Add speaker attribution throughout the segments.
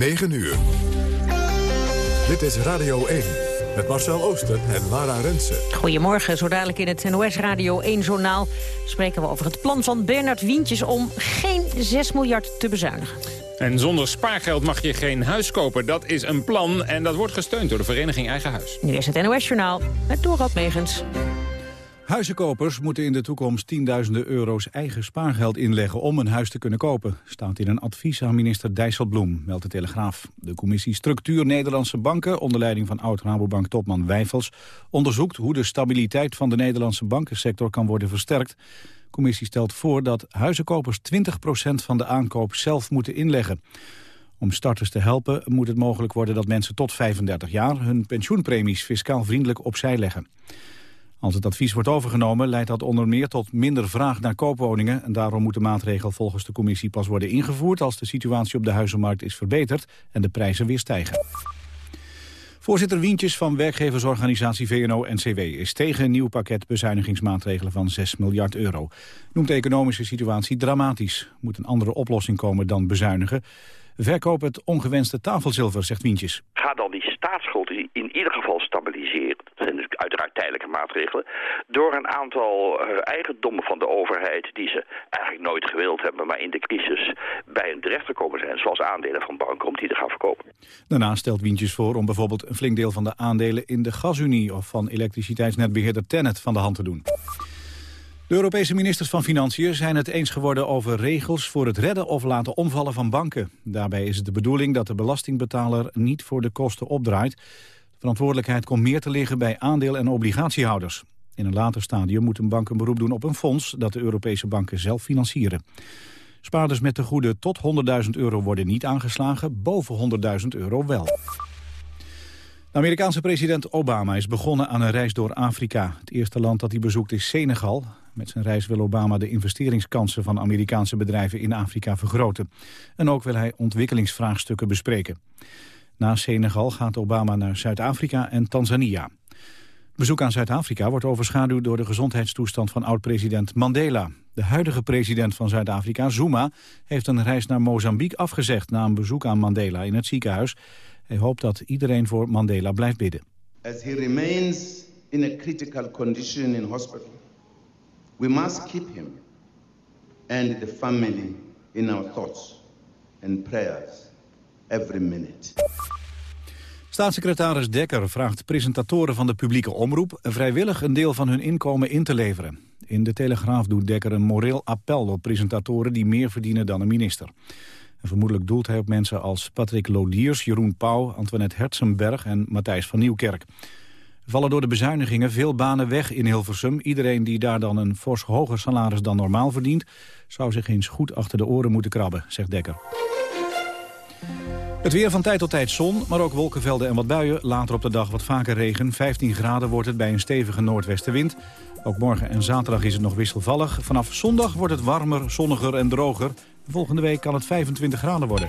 Speaker 1: 9 uur. Dit is Radio 1 met Marcel Ooster en Lara Rensen.
Speaker 2: Goedemorgen, zo dadelijk in het NOS Radio 1-journaal... spreken we over het plan van Bernard Wientjes om geen 6 miljard te bezuinigen.
Speaker 3: En zonder spaargeld mag je geen huis kopen. Dat is een plan en dat wordt gesteund door de vereniging Eigen Huis.
Speaker 2: Nu is het NOS-journaal met Dorot Megens.
Speaker 4: Huizenkopers moeten in de toekomst tienduizenden euro's eigen spaargeld inleggen om een huis te kunnen kopen. Staat in een advies aan minister Dijsselbloem, meldt de Telegraaf. De commissie Structuur Nederlandse Banken, onder leiding van oud-Rabobank-topman Wijfels, onderzoekt hoe de stabiliteit van de Nederlandse bankensector kan worden versterkt. De commissie stelt voor dat huizenkopers 20% van de aankoop zelf moeten inleggen. Om starters te helpen moet het mogelijk worden dat mensen tot 35 jaar hun pensioenpremies fiscaal vriendelijk opzij leggen. Als het advies wordt overgenomen leidt dat onder meer tot minder vraag naar koopwoningen. En daarom moet de maatregel volgens de commissie pas worden ingevoerd... als de situatie op de huizenmarkt is verbeterd en de prijzen weer stijgen. Voorzitter Wientjes van werkgeversorganisatie VNO-NCW is tegen een nieuw pakket bezuinigingsmaatregelen van 6 miljard euro. Noemt de economische situatie dramatisch. Moet een andere oplossing komen dan bezuinigen. Verkoop het ongewenste tafelzilver, zegt Wientjes.
Speaker 5: Ga dan die staatsschuld in ieder geval stabiliseren. Dat zijn dus uiteraard tijdelijke maatregelen. Door een aantal uh, eigendommen van de overheid die ze eigenlijk nooit gewild hebben... maar in de crisis bij hun terecht gekomen zijn. Zoals aandelen van banken om die te gaan verkopen.
Speaker 4: Daarna stelt Wientjes voor om bijvoorbeeld een flink deel van de aandelen... in de gasunie of van elektriciteitsnetbeheerder Tennet van de hand te doen. De Europese ministers van Financiën zijn het eens geworden over regels voor het redden of laten omvallen van banken. Daarbij is het de bedoeling dat de belastingbetaler niet voor de kosten opdraait. De verantwoordelijkheid komt meer te liggen bij aandeel- en obligatiehouders. In een later stadium moet een bank een beroep doen op een fonds dat de Europese banken zelf financieren. Spaarders met de goede tot 100.000 euro worden niet aangeslagen, boven 100.000 euro wel. De Amerikaanse president Obama is begonnen aan een reis door Afrika. Het eerste land dat hij bezoekt is Senegal. Met zijn reis wil Obama de investeringskansen van Amerikaanse bedrijven in Afrika vergroten. En ook wil hij ontwikkelingsvraagstukken bespreken. Na Senegal gaat Obama naar Zuid-Afrika en Tanzania. Bezoek aan Zuid-Afrika wordt overschaduwd door de gezondheidstoestand van oud-president Mandela. De huidige president van Zuid-Afrika, Zuma, heeft een reis naar Mozambique afgezegd na een bezoek aan Mandela in het ziekenhuis. Hij hoopt dat iedereen voor Mandela blijft bidden.
Speaker 6: As he remains in a critical condition in hospital, we must keep him and the family in our thoughts and prayers every minute.
Speaker 4: Staatssecretaris Dekker vraagt presentatoren van de publieke omroep vrijwillig een deel van hun inkomen in te leveren. In de Telegraaf doet Dekker een moreel appel op presentatoren die meer verdienen dan een minister. Vermoedelijk doelt hij op mensen als Patrick Lodiers, Jeroen Pauw, Antoinette Hertzenberg en Matthijs van Nieuwkerk. Er vallen door de bezuinigingen veel banen weg in Hilversum. Iedereen die daar dan een fors hoger salaris dan normaal verdient... zou zich eens goed achter de oren moeten krabben, zegt Dekker. Het weer van tijd tot tijd zon, maar ook wolkenvelden en wat buien. Later op de dag wat vaker regen. 15 graden wordt het bij een stevige noordwestenwind. Ook morgen en zaterdag is het nog wisselvallig. Vanaf zondag wordt het warmer, zonniger en droger. Volgende week kan het 25 graden worden.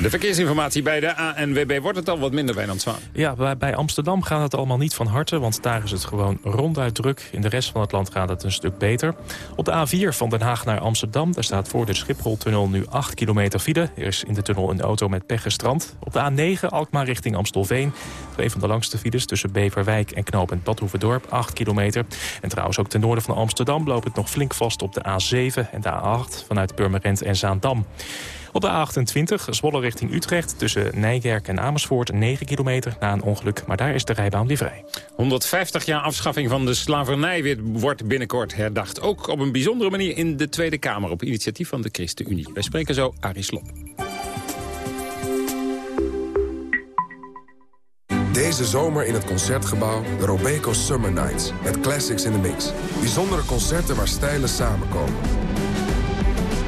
Speaker 3: De verkeersinformatie bij de ANWB wordt het al wat minder bij Zwaan.
Speaker 7: Ja, bij Amsterdam gaat het allemaal niet van harte, want daar is het gewoon ronduit druk. In de rest van het land gaat het een stuk beter. Op de A4 van Den Haag naar Amsterdam, daar staat voor de Schipholtunnel nu 8 kilometer file. Er is in de tunnel een auto met pech gestrand. Op de A9 Alkmaar richting Amstelveen. Twee van de langste files tussen Beverwijk en knooppunt Badhoevedorp, 8 kilometer. En trouwens ook ten noorden van Amsterdam loopt het nog flink vast op de A7 en de A8 vanuit Purmerend en Zaandam. Op de A28 Zwolle richting Utrecht tussen Nijkerk en Amersfoort 9 kilometer na een ongeluk. Maar daar is de rijbaan weer vrij.
Speaker 3: 150 jaar afschaffing van de slavernij wordt binnenkort herdacht. Ook op een bijzondere manier in de Tweede Kamer op initiatief van de ChristenUnie. Wij spreken zo Arie Slob.
Speaker 8: Deze zomer in het Concertgebouw de Robeco Summer Nights. Met classics in the mix. Bijzondere concerten waar stijlen samenkomen.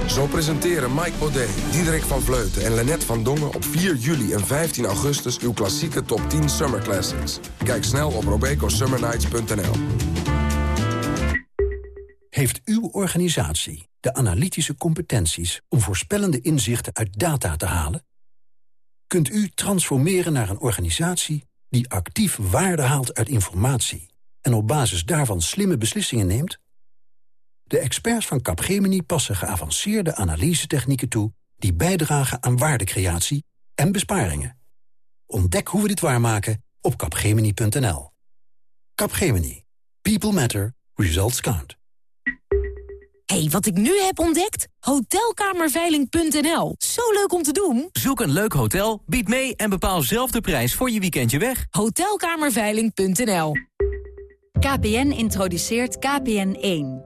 Speaker 8: Zo presenteren Mike Baudet, Diederik van Vleuten en Lennet van Dongen... op 4 juli en 15 augustus uw klassieke top 10 Summer Classics. Kijk snel op robecosummernights.nl.
Speaker 9: Heeft uw organisatie de analytische competenties... om voorspellende inzichten uit data te halen? Kunt u transformeren naar een organisatie die actief waarde haalt uit informatie... en op basis daarvan slimme beslissingen neemt? De experts van Capgemini passen geavanceerde analysetechnieken toe... die bijdragen aan waardecreatie en besparingen. Ontdek hoe we dit waarmaken op capgemini.nl. Capgemini. People matter. Results count.
Speaker 10: hey, wat ik nu heb ontdekt? Hotelkamerveiling.nl. Zo leuk om te doen.
Speaker 11: Zoek een leuk hotel, bied mee en bepaal zelf de prijs voor je weekendje weg.
Speaker 10: Hotelkamerveiling.nl.
Speaker 12: KPN introduceert KPN1.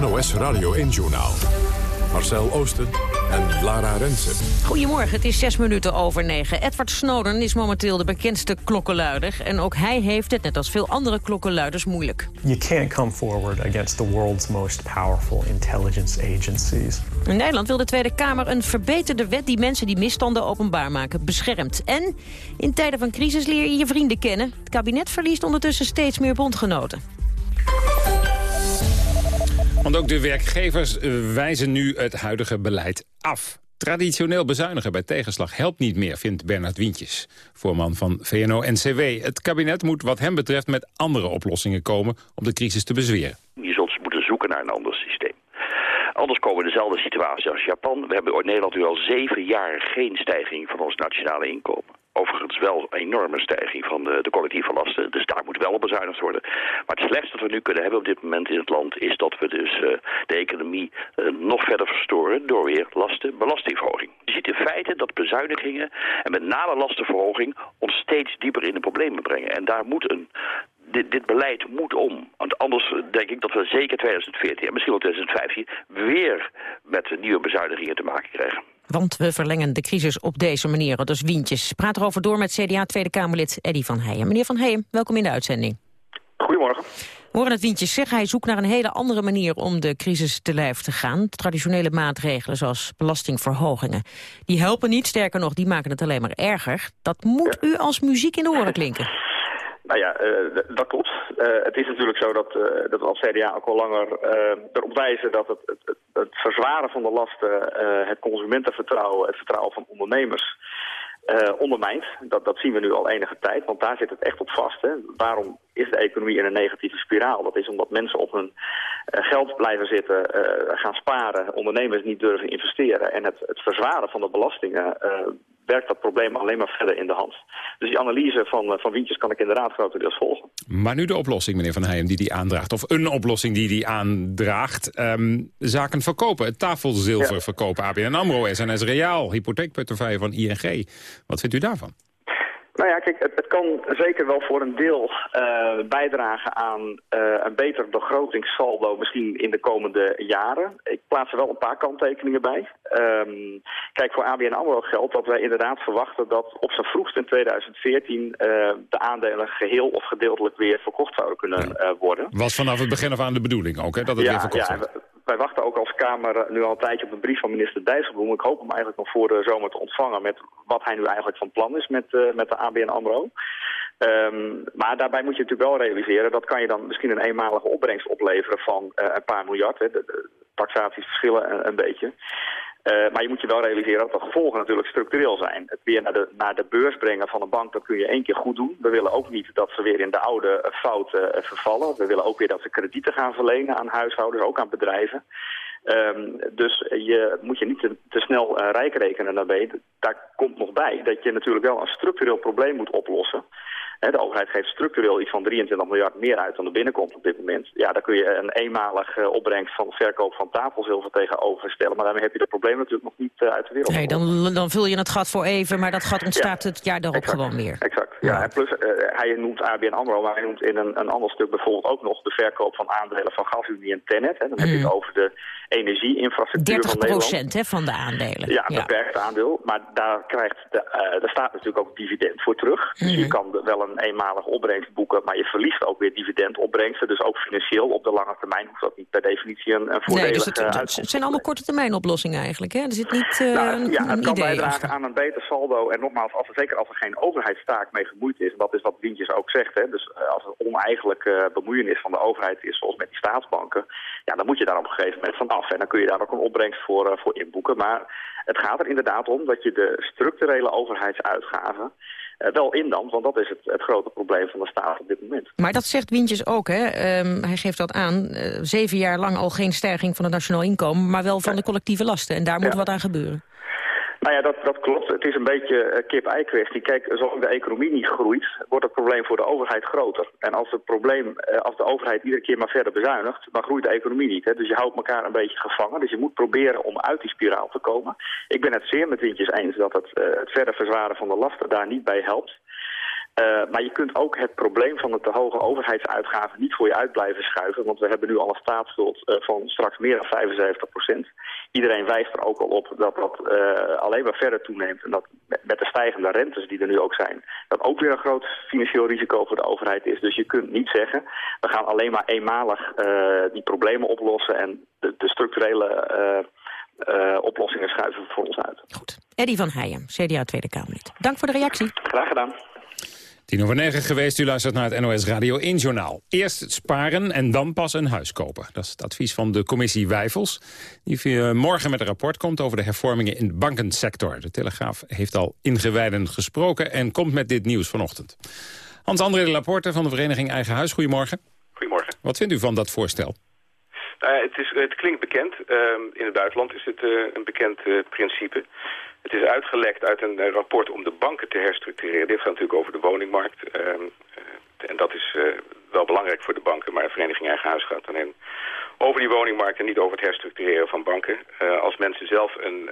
Speaker 1: NOS Radio 1-journaal. Marcel Oosten en Lara Rensen.
Speaker 2: Goedemorgen, het is zes minuten over negen. Edward Snowden is momenteel de bekendste klokkenluider. En ook hij heeft het, net als veel andere klokkenluiders, moeilijk.
Speaker 13: You can't come forward against the world's most powerful intelligence agencies.
Speaker 2: In Nederland wil de Tweede Kamer een verbeterde wet... die mensen die misstanden openbaar maken beschermt. En in tijden van crisis leer je je vrienden kennen. Het kabinet verliest ondertussen steeds meer bondgenoten.
Speaker 3: Want ook de werkgevers eh, wijzen nu het huidige beleid af. Traditioneel bezuinigen bij tegenslag helpt niet meer, vindt Bernard Wientjes, voorman van VNO-NCW. Het kabinet moet wat hem betreft met andere oplossingen komen om de crisis te bezweren.
Speaker 5: Je zult moeten zoeken naar een ander systeem. Anders komen we dezelfde situatie als Japan. We hebben in Nederland nu al zeven jaar geen stijging van ons nationale inkomen. Overigens wel een enorme stijging van de, de, collectieve lasten. Dus daar moet wel bezuinigd worden. Maar het slechtste wat we nu kunnen hebben op dit moment in het land... is dat we dus uh, de economie uh, nog verder verstoren door weer lasten, belastingverhoging. Je ziet in feite dat bezuinigingen en met name lastenverhoging... ons steeds dieper in de problemen brengen. En daar moet een dit, dit, beleid moet om. Want anders denk ik dat we zeker 2014 en misschien wel 2015... weer met nieuwe bezuinigingen te maken krijgen.
Speaker 2: Want we verlengen de crisis op deze manier, dus Wientjes. Praat erover door met CDA Tweede Kamerlid Eddy van Heijen. Meneer van Heijen, welkom in de uitzending.
Speaker 14: Goedemorgen.
Speaker 2: We horen het Wientjes zeggen, hij zoekt naar een hele andere manier om de crisis te lijf te gaan. Traditionele maatregelen zoals belastingverhogingen. Die helpen niet, sterker nog, die maken het alleen maar erger. Dat moet u als muziek in de oren klinken.
Speaker 14: Nou ja, uh, dat klopt. Uh, het is natuurlijk zo dat, uh, dat we als CDA ook al langer erop wijzen dat het, het, het, verzwaren van de lasten, het consumentenvertrouwen, het vertrouwen van ondernemers ondermijnt. Dat, dat zien we nu al enige tijd, want daar zit het echt op vast. Hè. Waarom is de economie in een negatieve spiraal? Dat is omdat mensen op hun geld blijven zitten, gaan sparen, ondernemers niet durven investeren. En het, het verzwaren van de belastingen werkt dat probleem alleen maar verder in de hand. Dus die analyse van, van Wientjes kan ik inderdaad grotendeels volgen.
Speaker 3: Maar nu de oplossing, meneer Van Heijem, die die aandraagt. Of een oplossing die die aandraagt. Um, zaken verkopen, het tafelzilver ja. verkopen. ABN AMRO, SNS Reaal, hypotheekportefeuille van ING. Wat vindt u daarvan?
Speaker 14: Nou ja, kijk, het, het, kan zeker wel voor een deel uh, bijdragen aan uh, een beter begrotingssaldo misschien in de komende jaren. Ik plaats er wel een paar kanttekeningen bij. Um, kijk, voor ABN AMRO geldt dat wij inderdaad verwachten dat op zijn vroegst in 2014 uh, de aandelen geheel of gedeeltelijk weer verkocht zouden kunnen ja. worden.
Speaker 3: Was vanaf het begin af aan de bedoeling ook, hè, dat het
Speaker 14: ja,
Speaker 3: weer verkocht
Speaker 14: ja? Wij wachten ook als Kamer nu al een tijdje op een brief van minister Dijsselbloem. Ik hoop hem eigenlijk nog voor de zomer te ontvangen met wat hij nu eigenlijk van plan is met, met de ABN AMRO. Um, maar daarbij moet je natuurlijk wel realiseren, dat kan je dan misschien een eenmalige opbrengst opleveren van uh, een paar miljard. Hè. De, de taxaties verschillen een, een beetje. Uh, maar je moet je wel realiseren dat de gevolgen natuurlijk structureel zijn. Het weer naar de, naar de beurs brengen van een bank, dat kun je één keer goed doen. We willen ook niet dat ze weer in de oude fouten uh, vervallen. We willen ook weer dat ze kredieten gaan verlenen aan huishoudens, ook aan bedrijven. Um, dus je moet je niet te, te snel uh, rijk rekenen daarbij. Daar komt nog bij dat je natuurlijk wel een structureel probleem moet oplossen. De overheid geeft structureel iets van 23 miljard meer uit dan er binnenkomt op dit moment. Ja, daar kun je een eenmalig uh, opbrengst van verkoop van tafelzilver tegenover stellen. Maar daarmee heb je het probleem natuurlijk nog niet uh, uit de wereld.
Speaker 2: Nee, dan, dan vul je het gat voor even, maar dat gat ontstaat ja, het jaar daarop
Speaker 14: exact,
Speaker 2: gewoon weer.
Speaker 14: Exact, ja. En plus, uh, hij noemt ABN AMRO, maar hij noemt in een, een ander stuk bijvoorbeeld ook nog de verkoop van aandelen van GasUnie en Tennet. Hè. Dan mm. heb je het over de energieinfrastructuur
Speaker 2: 30
Speaker 14: van Nederland.
Speaker 2: procent van de aandelen.
Speaker 14: Ja, een ja. beperkt aandeel. Maar daar, krijgt de, daar staat natuurlijk ook dividend voor terug. Mm. Dus je kan wel een een eenmalige opbrengst boeken, maar je verliest ook weer dividendopbrengsten. Dus ook financieel op de lange termijn hoeft dat niet per definitie een, een
Speaker 2: Nee, dus het,
Speaker 14: uitkomst
Speaker 2: het zijn allemaal korte termijn oplossingen eigenlijk. Hè? Er zit niet eh,
Speaker 14: nou,
Speaker 2: een,
Speaker 14: ja,
Speaker 2: een
Speaker 14: het kan
Speaker 2: idee
Speaker 14: bijdragen
Speaker 2: achter.
Speaker 14: aan een beter saldo. En nogmaals, als er, zeker als er geen overheidstaak mee gemoeid is, en dat is wat Wientjes ook zegt, hè, dus eh, als er oneigenlijk eh, bemoeienis van de overheid is, zoals met die staatsbanken, ja, dan moet je daar op een gegeven moment van af. En dan kun je daar ook een opbrengst voor, eh, voor inboeken. Maar het gaat er inderdaad om dat je de structurele overheidsuitgaven eh, wel indampt, want dat is het, het grote probleem van de staat op dit moment.
Speaker 2: Maar dat zegt Wintjes ook, hè? Ehm, hij geeft dat aan. Eh, zeven jaar lang al geen stijging van het nationaal inkomen... maar wel van de collectieve lasten. En daar moet
Speaker 14: Ja.
Speaker 2: wat aan gebeuren.
Speaker 14: Nou ja, dat, dat klopt. Het is een beetje kip-ei kwestie. Kijk, zolang de economie niet groeit, wordt het probleem voor de overheid groter. En als het probleem, eh, als de overheid iedere keer maar verder bezuinigt, dan groeit de economie niet. Hè? Dus je houdt elkaar een beetje gevangen. Dus je moet proberen om uit die spiraal te komen. Ik ben het zeer met Wintjes eens dat het, eh, het verder verzwaren van de lasten daar niet bij helpt. Eh, maar je kunt ook het probleem van de te hoge overheidsuitgaven niet voor je uit blijven schuiven. Want we hebben nu al een staatsschuld eh, van straks meer dan 75 procent. Iedereen wijst er ook al op dat dat eh, alleen maar verder toeneemt. En dat met- de stijgende rentes die er nu ook zijn, dat ook weer een groot financieel risico voor de overheid is. Dus je kunt niet zeggen, we gaan alleen maar eenmalig die problemen oplossen en de, de structurele oplossingen schuiven voor ons uit.
Speaker 2: Eddie van Heijem, CDA Tweede Kamerlid. Dank voor de reactie.
Speaker 14: Graag gedaan.
Speaker 3: Tien over negen geweest, u luistert naar het NOS Radio 1-journaal. Eerst sparen en dan pas een huis kopen. Dat is het advies van de commissie Wijfels... die morgen met een rapport komt over de hervormingen in de bankensector. De Telegraaf heeft al ingewijden gesproken en komt met dit nieuws vanochtend. Hans-André de Laporte van de vereniging Eigen Huis, goedemorgen.
Speaker 15: Goedemorgen.
Speaker 3: Wat vindt u van dat voorstel?
Speaker 15: Nou ja, het, is, het klinkt bekend. Ehm, in het buitenland is het eh, een bekend eh, principe. Het is uitgelekt uit een eh, rapport om de banken te herstructureren. Dit gaat natuurlijk over de woningmarkt. Ehm, eh, en dat is eh, wel belangrijk voor de banken. Maar de Vereniging Eigen Huis gaat alleen over die woningmarkt en niet over het herstructureren van banken. Als mensen zelf een,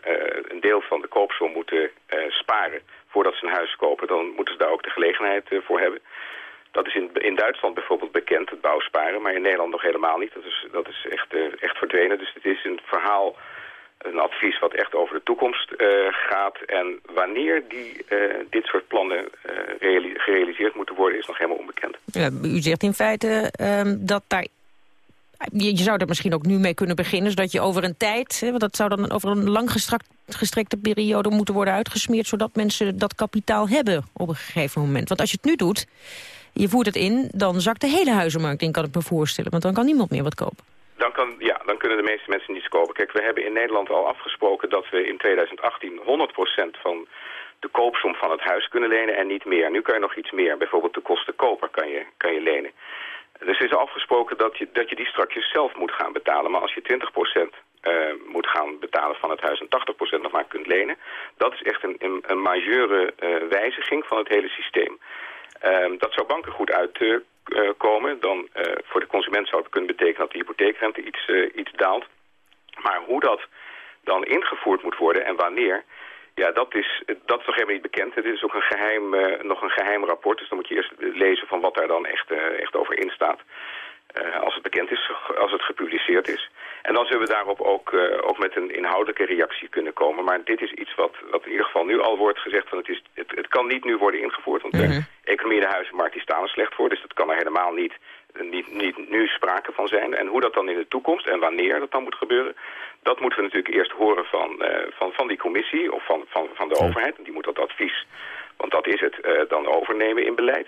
Speaker 15: een deel van de koopsom moeten sparen voordat ze een huis kopen... dan moeten ze daar ook de gelegenheid voor hebben. Dat is in, in Duitsland bijvoorbeeld bekend, het bouwsparen, maar in Nederland nog helemaal niet. Dat is, dat is echt, echt verdwenen. Dus het is een verhaal, een advies wat echt over de toekomst eh, gaat. En wanneer die, eh, dit soort plannen eh, reali- gerealiseerd moeten worden, is nog helemaal onbekend.
Speaker 2: Ja, u zegt in feite ehm, dat daar... Je, je zou er misschien ook nu mee kunnen beginnen... zodat je over een tijd, hè, want dat zou dan over een lang gestrekte periode moeten worden uitgesmeerd... zodat mensen dat kapitaal hebben op een gegeven moment. Want als je het nu doet, je voert het in... dan zakt de hele huizenmarkt in, kan ik me voorstellen. Want dan kan niemand meer wat kopen.
Speaker 15: Dan, kan, dan kunnen de meeste mensen niets kopen. Kijk, we hebben in Nederland al afgesproken dat we in 2018 100% van de koopsom van het huis kunnen lenen en niet meer. Nu kan je nog iets meer. Bijvoorbeeld de kosten koper kan je, kan je lenen. Dus is afgesproken dat je, dat je die strakjes zelf moet gaan betalen. Maar als je 20% eh, moet gaan betalen van het huis en 80% nog maar kunt lenen... dat is echt een, een, een majeure eh, wijziging van het hele systeem. Ehm, dat zou banken goed uitkomen. dan eh, voor de consument zou het kunnen betekenen dat de hypotheekrente iets, eh, iets daalt. Maar hoe dat dan ingevoerd moet worden en wanneer... Ja, dat is, dat nog helemaal niet bekend. Het is ook een geheim, eh, nog een geheim rapport. Dus dan moet je eerst lezen van wat daar dan echt, eh, echt over in staat. Eh, als het bekend is, als het gepubliceerd is. En dan zullen we daarop ook, eh, ook met een inhoudelijke reactie kunnen komen. Maar dit is iets wat, wat in ieder geval nu al wordt gezegd. Van het, is, het, het kan niet nu worden ingevoerd. Want de economie en de huizenmarkt die staan er slecht voor. Dus dat kan er helemaal niet, niet, niet nu sprake van zijn. En hoe dat dan in de toekomst en wanneer dat dan moet gebeuren... dat moeten we natuurlijk eerst horen van, eh, van, van die commissie of van, van, van de overheid. En die moet dat advies, want dat is het, eh, dan overnemen in beleid.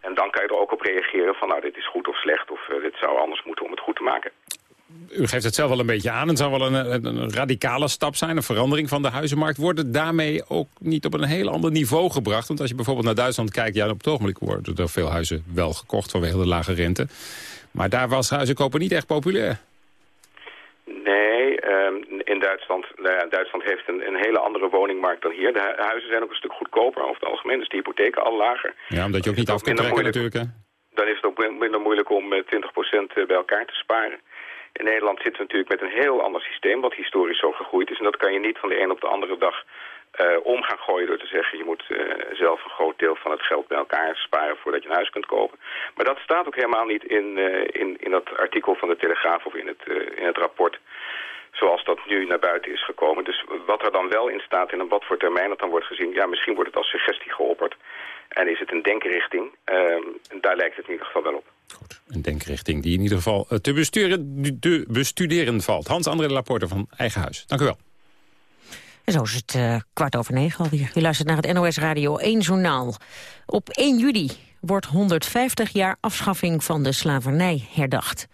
Speaker 15: En dan kan je er ook op reageren van nou dit is goed of slecht... of eh, dit zou anders moeten om het goed te maken.
Speaker 3: U geeft het zelf wel een beetje aan. Het zou wel een, een, een radicale stap zijn, een verandering van de huizenmarkt. Wordt het daarmee ook niet op een heel ander niveau gebracht? Want als je bijvoorbeeld naar Duitsland kijkt... ja, op het ogenblik worden er veel huizen wel gekocht vanwege de lage rente. Maar daar was huizen kopen niet echt populair.
Speaker 15: Nee, Duitsland, nou ja, Duitsland heeft een, een hele andere woningmarkt dan hier. De hu- huizen zijn ook een stuk goedkoper over het algemeen, dus de hypotheken al lager.
Speaker 3: Ja, omdat je ook niet af kunt trekken
Speaker 15: moeilijk.
Speaker 3: natuurlijk. Hè?
Speaker 15: Dan is het ook min- minder moeilijk om eh, 20% bij elkaar te sparen. In Nederland zitten we natuurlijk met een heel ander systeem, wat historisch zo gegroeid is. En dat kan je niet van de een op de andere dag eh, om gaan gooien door te zeggen... je moet eh, zelf een groot deel van het geld bij elkaar sparen voordat je een huis kunt kopen. Maar dat staat ook helemaal niet in, eh, in, in dat artikel van de Telegraaf of in het, eh, in het rapport. Zoals dat nu naar buiten is gekomen. Dus wat er dan wel in staat en op wat voor termijn dat dan wordt gezien... ja, misschien wordt het als suggestie geopperd. En is het een denkrichting? Ehm, daar lijkt het in ieder geval wel op.
Speaker 3: Goed, een denkrichting die in ieder geval eh, te besturen, bestuderen valt. Hans-André Laporte van Eigen Huis. Dank u wel.
Speaker 2: En zo is het uh, kwart over negen alweer. U luistert naar het NOS Radio 1 Journaal. Op 1 juli wordt 150 jaar afschaffing van de slavernij herdacht.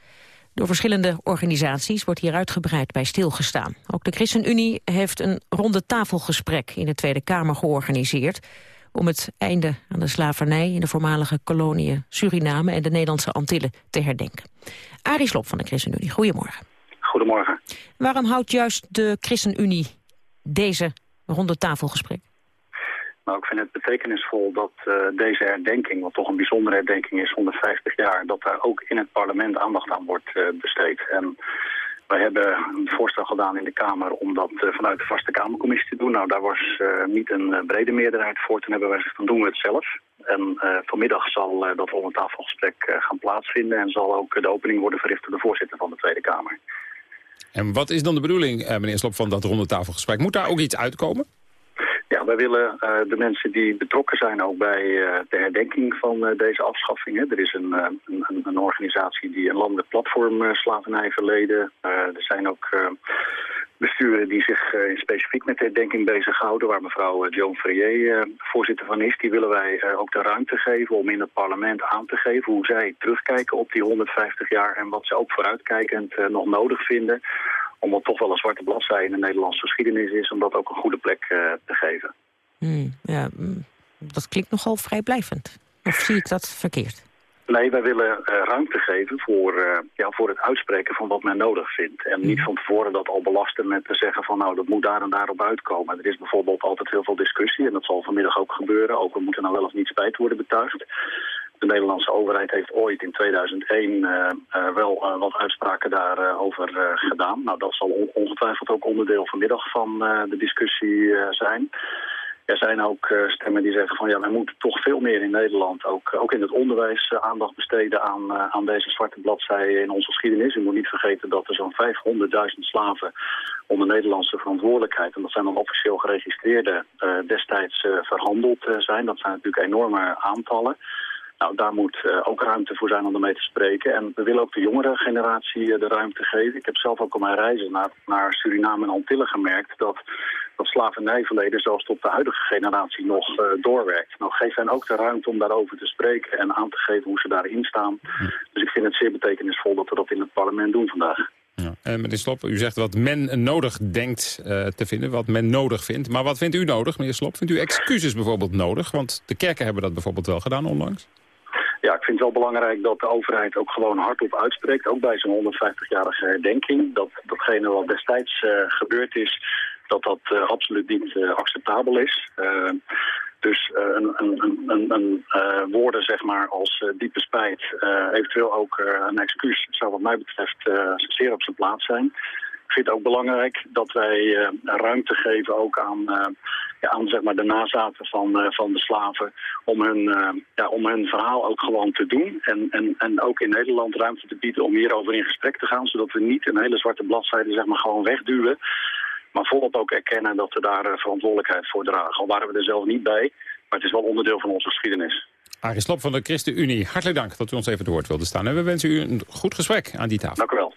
Speaker 2: Door verschillende organisaties wordt hier uitgebreid bij stilgestaan. Ook de ChristenUnie heeft een ronde tafelgesprek in de Tweede Kamer georganiseerd om het einde aan de slavernij in de voormalige koloniën Suriname en de Nederlandse Antillen te herdenken. Arie Slob van de ChristenUnie, goedemorgen.
Speaker 16: Goedemorgen.
Speaker 2: Waarom houdt juist de ChristenUnie deze ronde tafelgesprek?
Speaker 16: Nou, ik vind het betekenisvol dat uh, deze herdenking, wat toch een bijzondere herdenking is, 150 jaar, dat daar ook in het parlement aandacht aan wordt uh, besteed. En wij hebben een voorstel gedaan in de Kamer om dat uh, vanuit de vaste Kamercommissie te doen. Nou, daar was niet een brede meerderheid voor. Toen hebben wij gezegd, dan doen we het zelf. En vanmiddag zal dat rondetafelgesprek gaan plaatsvinden en zal ook de opening worden verricht door de voorzitter van de Tweede Kamer.
Speaker 3: En wat is dan de bedoeling, meneer Slop, van dat rondetafelgesprek? Moet daar ook iets uitkomen?
Speaker 16: Wij willen uh, de mensen die betrokken zijn ook bij uh, de herdenking van uh, deze afschaffingen. Er is een, een, een, organisatie die een landelijk platform slavernij verleden. er zijn ook besturen die zich specifiek met de herdenking bezighouden... waar mevrouw Joan Ferrier voorzitter van is. Die willen wij ook de ruimte geven om in het parlement aan te geven... hoe zij terugkijken op die 150 jaar en wat ze ook vooruitkijkend nog nodig vinden omdat toch wel een zwarte bladzij in de Nederlandse geschiedenis is... om dat ook een goede plek uh, te geven.
Speaker 2: Hmm, ja, mm, dat klinkt nogal vrijblijvend. Of zie ik dat verkeerd?
Speaker 16: Nee, wij willen uh, ruimte geven voor, uh, ja, voor het uitspreken van wat men nodig vindt. En niet van tevoren dat al belasten met te zeggen van nou dat moet daar en daarop uitkomen. Er is bijvoorbeeld altijd heel veel discussie en dat zal vanmiddag ook gebeuren. Ook er moet er nou wel of niet spijt worden betuigd. De Nederlandse overheid heeft ooit in 2001 uh, uh, wel uh, wat uitspraken daarover gedaan. Nou, dat zal ongetwijfeld ook onderdeel vanmiddag van de discussie zijn. Er zijn ook stemmen die zeggen van ja, wij moeten toch veel meer in Nederland, ook, ook in het onderwijs, aandacht besteden aan, aan deze zwarte bladzij in onze geschiedenis. U moet niet vergeten dat er zo'n 500.000 slaven onder Nederlandse verantwoordelijkheid, en dat zijn dan officieel geregistreerde, destijds verhandeld zijn. Dat zijn natuurlijk enorme aantallen. Nou, daar moet uh, ook ruimte voor zijn om ermee te spreken. En we willen ook de jongere generatie uh, de ruimte geven. Ik heb zelf ook op mijn reizen naar, naar Suriname en Antillen gemerkt... dat dat slavernijverleden zelfs tot de huidige generatie nog uh, doorwerkt. Nou, geef hen ook de ruimte om daarover te spreken en aan te geven hoe ze daarin staan. Dus ik vind het zeer betekenisvol dat we dat in het parlement doen vandaag.
Speaker 3: Ja. En meneer Slop, u zegt wat men nodig denkt te vinden, wat men nodig vindt. Maar wat vindt u nodig, meneer Slop? Vindt u excuses bijvoorbeeld nodig? Want de kerken hebben dat bijvoorbeeld wel gedaan onlangs.
Speaker 16: Ja, ik vind het wel belangrijk dat de overheid ook gewoon hardop uitspreekt. Ook bij zo'n 150-jarige herdenking. Dat datgene wat destijds uh, gebeurd is, dat dat uh, absoluut niet uh, acceptabel is. dus een, een, een, een woorden zeg maar als diepe spijt, eventueel ook een excuus, zou wat mij betreft zeer op zijn plaats zijn. Ik vind het ook belangrijk dat wij uh, ruimte geven ook aan, uh, ja, aan zeg maar de nazaten van, uh, van de slaven om hun, ja, om hun verhaal ook gewoon te doen. En, en, en ook in Nederland ruimte te bieden om hierover in gesprek te gaan, zodat we niet een hele zwarte bladzijde zeg maar, gewoon wegduwen. Maar volop ook erkennen dat we daar verantwoordelijkheid voor dragen. Al waren we er zelf niet bij, maar het is wel onderdeel van onze geschiedenis.
Speaker 3: Arie Slop van de ChristenUnie, hartelijk dank dat u ons even te woord wilde staan. En we wensen u een goed gesprek aan die tafel.
Speaker 16: Dank u wel.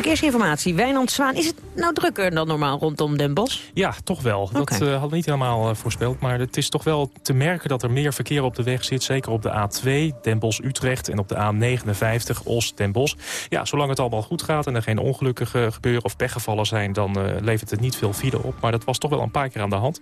Speaker 2: Verkeersinformatie, Wijnand Zwaan. Is het nou drukker dan normaal rondom Den Bosch?
Speaker 7: Ja, toch wel. Okay. Dat uh, we niet helemaal uh, voorspeld. Maar het is toch wel te merken dat er meer verkeer op de weg zit. Zeker op de A2, Den Bosch-Utrecht. En op de A59, Os-Den Bosch. Ja, zolang het allemaal goed gaat en er geen ongelukken gebeuren of pechgevallen zijn... dan uh, levert het niet veel file op. Maar dat was toch wel een paar keer aan de hand.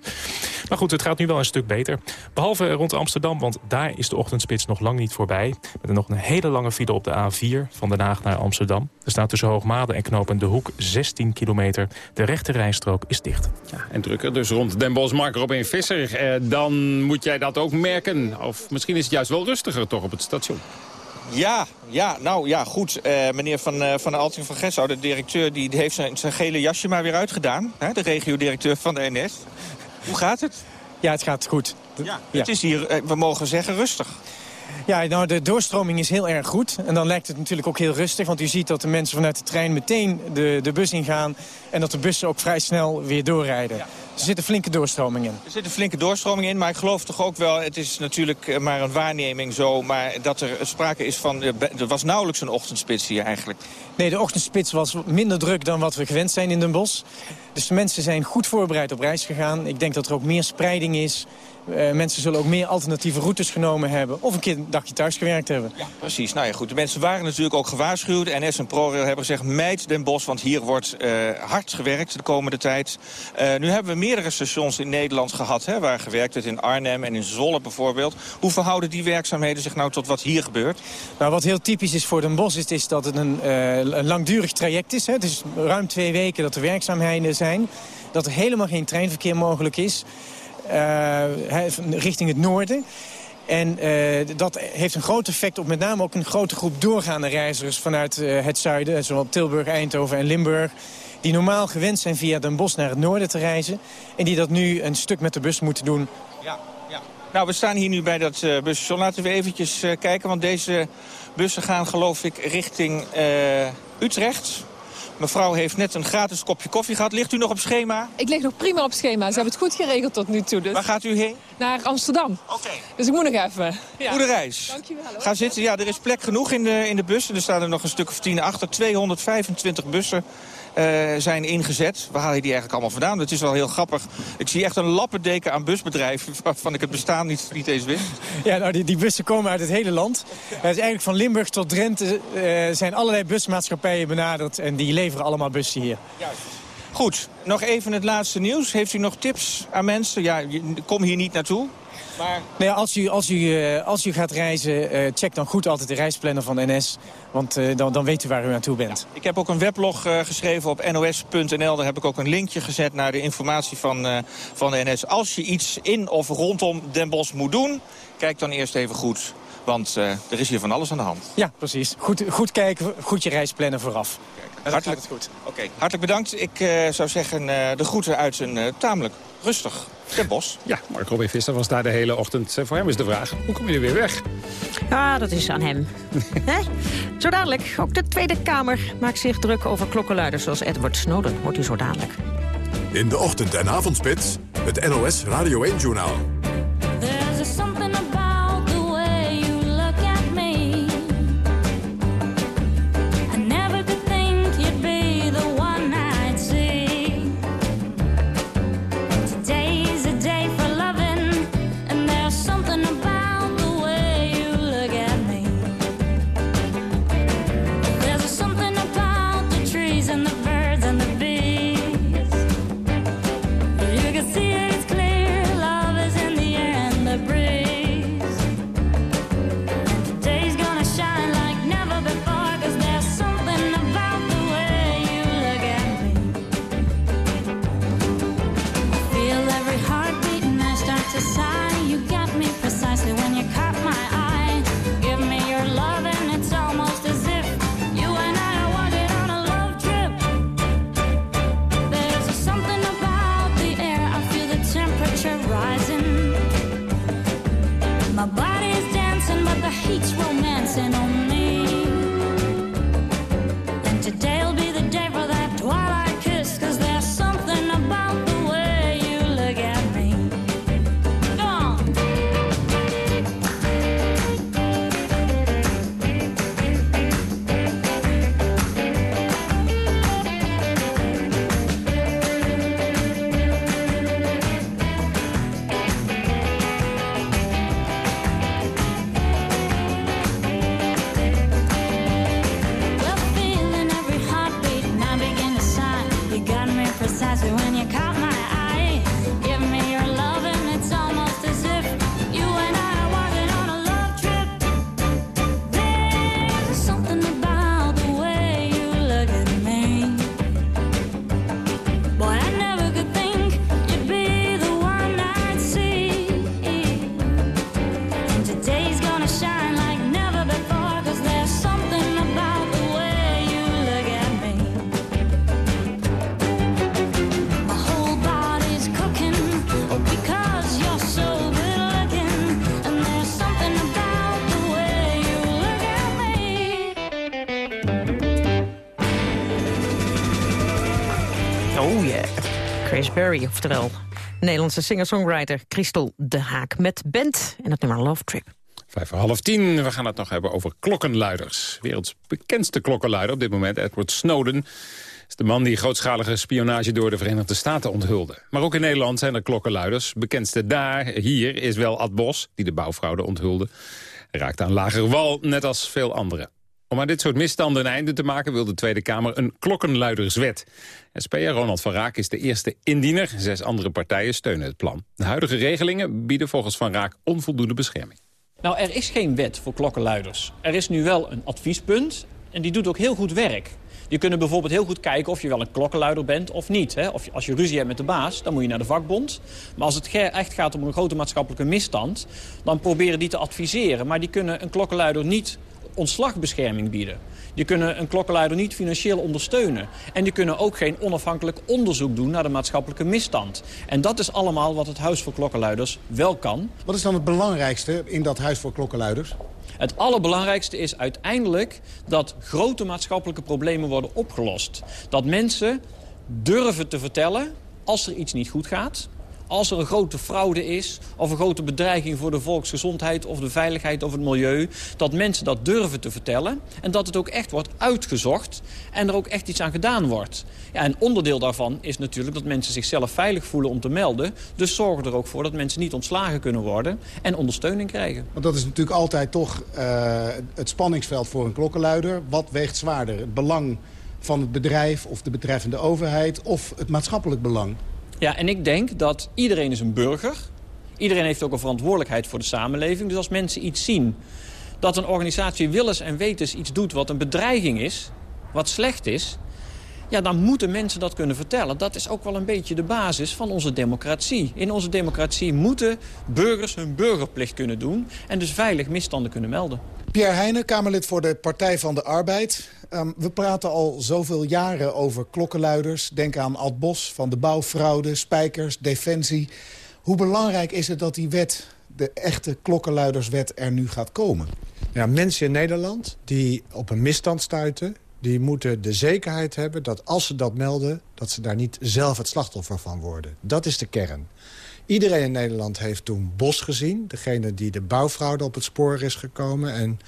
Speaker 7: Maar goed, het gaat nu wel een stuk beter. Behalve rond Amsterdam, want daar is de ochtendspits nog lang niet voorbij. Met nog een hele lange file op de A4 van Den Haag naar Amsterdam. Er staat tussen Hoogmaat en knopen De Hoek 16 kilometer. De rechte rijstrook is dicht.
Speaker 3: Ja, en drukker dus rond Den Bosch, Mark Robin Visser. Eh, dan moet jij dat ook merken. Of misschien is het juist wel rustiger toch op het station.
Speaker 17: Ja, ja, nou ja, goed. Uh, meneer Van, uh, van Alting van Gessau, de directeur, die heeft zijn, zijn gele jasje maar weer uitgedaan. Hè? De regio-directeur van de NS. Hoe gaat het?
Speaker 18: Ja, het gaat goed.
Speaker 17: Ja, het is hier, we mogen zeggen, rustig.
Speaker 18: Ja, nou, de doorstroming is heel erg goed. En dan lijkt het natuurlijk ook heel rustig. Want u ziet dat de mensen vanuit de trein meteen de, de bus ingaan. En dat de bussen ook vrij snel weer doorrijden. Er zit een flinke doorstroming in.
Speaker 17: Er zit een flinke doorstroming in, maar ik geloof toch ook wel... het is natuurlijk eh, maar een waarneming zo... maar dat er sprake is van... Eh, er was nauwelijks een ochtendspits hier eigenlijk.
Speaker 18: Nee, de ochtendspits was minder druk dan wat we gewend zijn in Den Bosch. Dus de mensen zijn goed voorbereid op reis gegaan. Ik denk dat er ook meer spreiding is. Uh, mensen zullen ook meer alternatieve routes genomen hebben... of een keer een dagje thuis gewerkt hebben.
Speaker 17: Ja, precies. Nou ja, goed. De mensen waren natuurlijk ook gewaarschuwd. NS en ProRail hebben gezegd, mijt Den Bosch... want hier wordt uh, hard gewerkt de komende tijd. Uh, nu hebben we meerdere stations in Nederland gehad... Hè, waar gewerkt werd in Arnhem en in Zwolle bijvoorbeeld. Hoe verhouden die werkzaamheden zich nou tot wat hier gebeurt?
Speaker 18: Nou, wat heel typisch is voor Den Bosch is, is dat het een, een langdurig traject is. Hè. Het is ruim twee weken dat er werkzaamheden zijn. Dat er helemaal geen treinverkeer mogelijk is... Uh, richting het noorden. En uh, dat heeft een groot effect op met name ook een grote groep doorgaande reizigers vanuit uh, het zuiden, zowel Tilburg, Eindhoven en Limburg. Die normaal gewend zijn via Den Bosch naar het noorden te reizen. En die dat nu een stuk met de bus moeten doen.
Speaker 17: Ja, ja. Nou, we staan hier nu bij dat uh. Laten we eventjes kijken, want deze bussen gaan geloof ik richting Utrecht. Mevrouw heeft net een gratis kopje koffie gehad. Ligt u nog op schema?
Speaker 19: Ik lig nog prima op schema. Ze hebben het goed geregeld tot nu toe. Dus.
Speaker 17: Waar gaat u heen?
Speaker 19: Naar Amsterdam.
Speaker 17: Oké.
Speaker 19: Dus ik moet nog even.
Speaker 17: Ja. Goede reis.
Speaker 19: Dankjewel.
Speaker 17: Ga zitten. Ja, er is plek genoeg in de, in de bussen. Er staan er nog een stuk of tien achter. 225 bussen. Uh, zijn ingezet. Waar haal je die eigenlijk allemaal vandaan? Het is wel heel grappig. Ik zie echt een lappendeken aan busbedrijven... waarvan ik het bestaan niet, niet eens wist.
Speaker 18: Ja, nou, die, die bussen komen uit het hele land. Het is eigenlijk van Limburg tot Drenthe... Uh, zijn allerlei busmaatschappijen benaderd... en die leveren allemaal bussen hier.
Speaker 17: Juist. Goed, nog even het laatste nieuws. Heeft u nog tips aan mensen? Ja, kom hier niet naartoe. Maar...
Speaker 18: Nou ja, als, u, als, u, uh, als u gaat reizen, uh, check dan goed altijd de reisplanner van NS. Want uh, dan, dan weet u waar u aan toe bent.
Speaker 17: Ja, ik heb ook een weblog geschreven op nos.nl. Daar heb ik ook een linkje gezet naar de informatie van, van de NS. Als je iets in of rondom Den Bosch moet doen, kijk dan eerst even goed. Want er is hier van alles aan de hand.
Speaker 18: Ja, precies. Goed, goed kijken, goed je reis plannen vooraf.
Speaker 17: Kijk, hartelijk,
Speaker 18: het goed.
Speaker 17: Oké, okay. hartelijk bedankt. Ik zou zeggen de groeten uit een tamelijk rustig Den Bosch.
Speaker 3: Ja, Mark Robin Visser was daar de hele ochtend. Voor hem is de vraag, hoe kom je er weer weg?
Speaker 2: Ja, dat is aan hem. zo dadelijk, ook de Tweede Kamer maakt zich druk over klokkenluiders zoals Edward Snowden. Hoort u zo dadelijk.
Speaker 1: In de ochtend- en avondspits, het NOS Radio 1-journaal.
Speaker 2: Berry, oftewel Nederlandse singer-songwriter Christel de Haak met band en het nummer Love Trip.
Speaker 3: Vijf voor half tien. We gaan het nog hebben over klokkenluiders. Werelds bekendste klokkenluider op dit moment, Edward Snowden... is de man die grootschalige spionage door de Verenigde Staten onthulde. Maar ook in Nederland zijn er klokkenluiders. Bekendste daar, hier, is wel Ad Bos, die de bouwfraude onthulde. Hij raakte aan lager wal, net als veel anderen. Om aan dit soort misstanden een einde te maken... wil de Tweede Kamer een klokkenluiderswet. SP'er Ronald van Raak is de eerste indiener. Zes andere partijen steunen het plan. De huidige regelingen bieden volgens Van Raak onvoldoende bescherming.
Speaker 20: Nou, er is geen wet voor klokkenluiders. Er is nu wel een adviespunt en die doet ook heel goed werk. Je kunt bijvoorbeeld heel goed kijken of je wel een klokkenluider bent of niet. Hè? Of als je ruzie hebt met de baas, dan moet je naar de vakbond. Maar als het echt gaat om een grote maatschappelijke misstand... dan proberen die te adviseren. Maar die kunnen een klokkenluider niet ontslagbescherming bieden. Die kunnen een klokkenluider niet financieel ondersteunen. En die kunnen ook geen onafhankelijk onderzoek doen naar de maatschappelijke misstand. En dat is allemaal wat het Huis voor Klokkenluiders wel kan.
Speaker 21: Wat is dan het belangrijkste in dat Huis voor Klokkenluiders?
Speaker 20: Het allerbelangrijkste is uiteindelijk dat grote maatschappelijke problemen worden opgelost. Dat mensen durven te vertellen als er iets niet goed gaat als er een grote fraude is... of een grote bedreiging voor de volksgezondheid of de veiligheid of het milieu... dat mensen dat durven te vertellen en dat het ook echt wordt uitgezocht... en er ook echt iets aan gedaan wordt. Ja, en onderdeel daarvan is natuurlijk dat mensen zichzelf veilig voelen om te melden. Dus zorgen er ook voor dat mensen niet ontslagen kunnen worden en ondersteuning krijgen.
Speaker 21: Want dat is natuurlijk altijd toch uh, het spanningsveld voor een klokkenluider. Wat weegt zwaarder? Het belang van het bedrijf of de betreffende overheid of het maatschappelijk belang?
Speaker 20: Ja, en ik denk dat iedereen is een burger. Iedereen heeft ook een verantwoordelijkheid voor de samenleving. Dus als mensen iets zien dat een organisatie willens en wetens iets doet wat een bedreiging is, wat slecht is... ja, dan moeten mensen dat kunnen vertellen. Dat is ook wel een beetje de basis van onze democratie. In onze democratie moeten burgers hun burgerplicht kunnen doen... en dus veilig misstanden kunnen melden.
Speaker 21: Pierre Heijnen, Kamerlid voor de Partij van de Arbeid. Um, we praten al zoveel jaren over klokkenluiders. Denk aan Ad Bos van de bouwfraude, spijkers, defensie. Hoe belangrijk is het dat die wet, de echte klokkenluiderswet, er nu gaat komen?
Speaker 22: Ja, mensen in Nederland die op een misstand stuiten... die moeten de zekerheid hebben dat als ze dat melden... dat ze daar niet zelf het slachtoffer van worden. Dat is de kern. Iedereen in Nederland heeft toen Bos gezien. Degene die de bouwfraude op het spoor is gekomen... en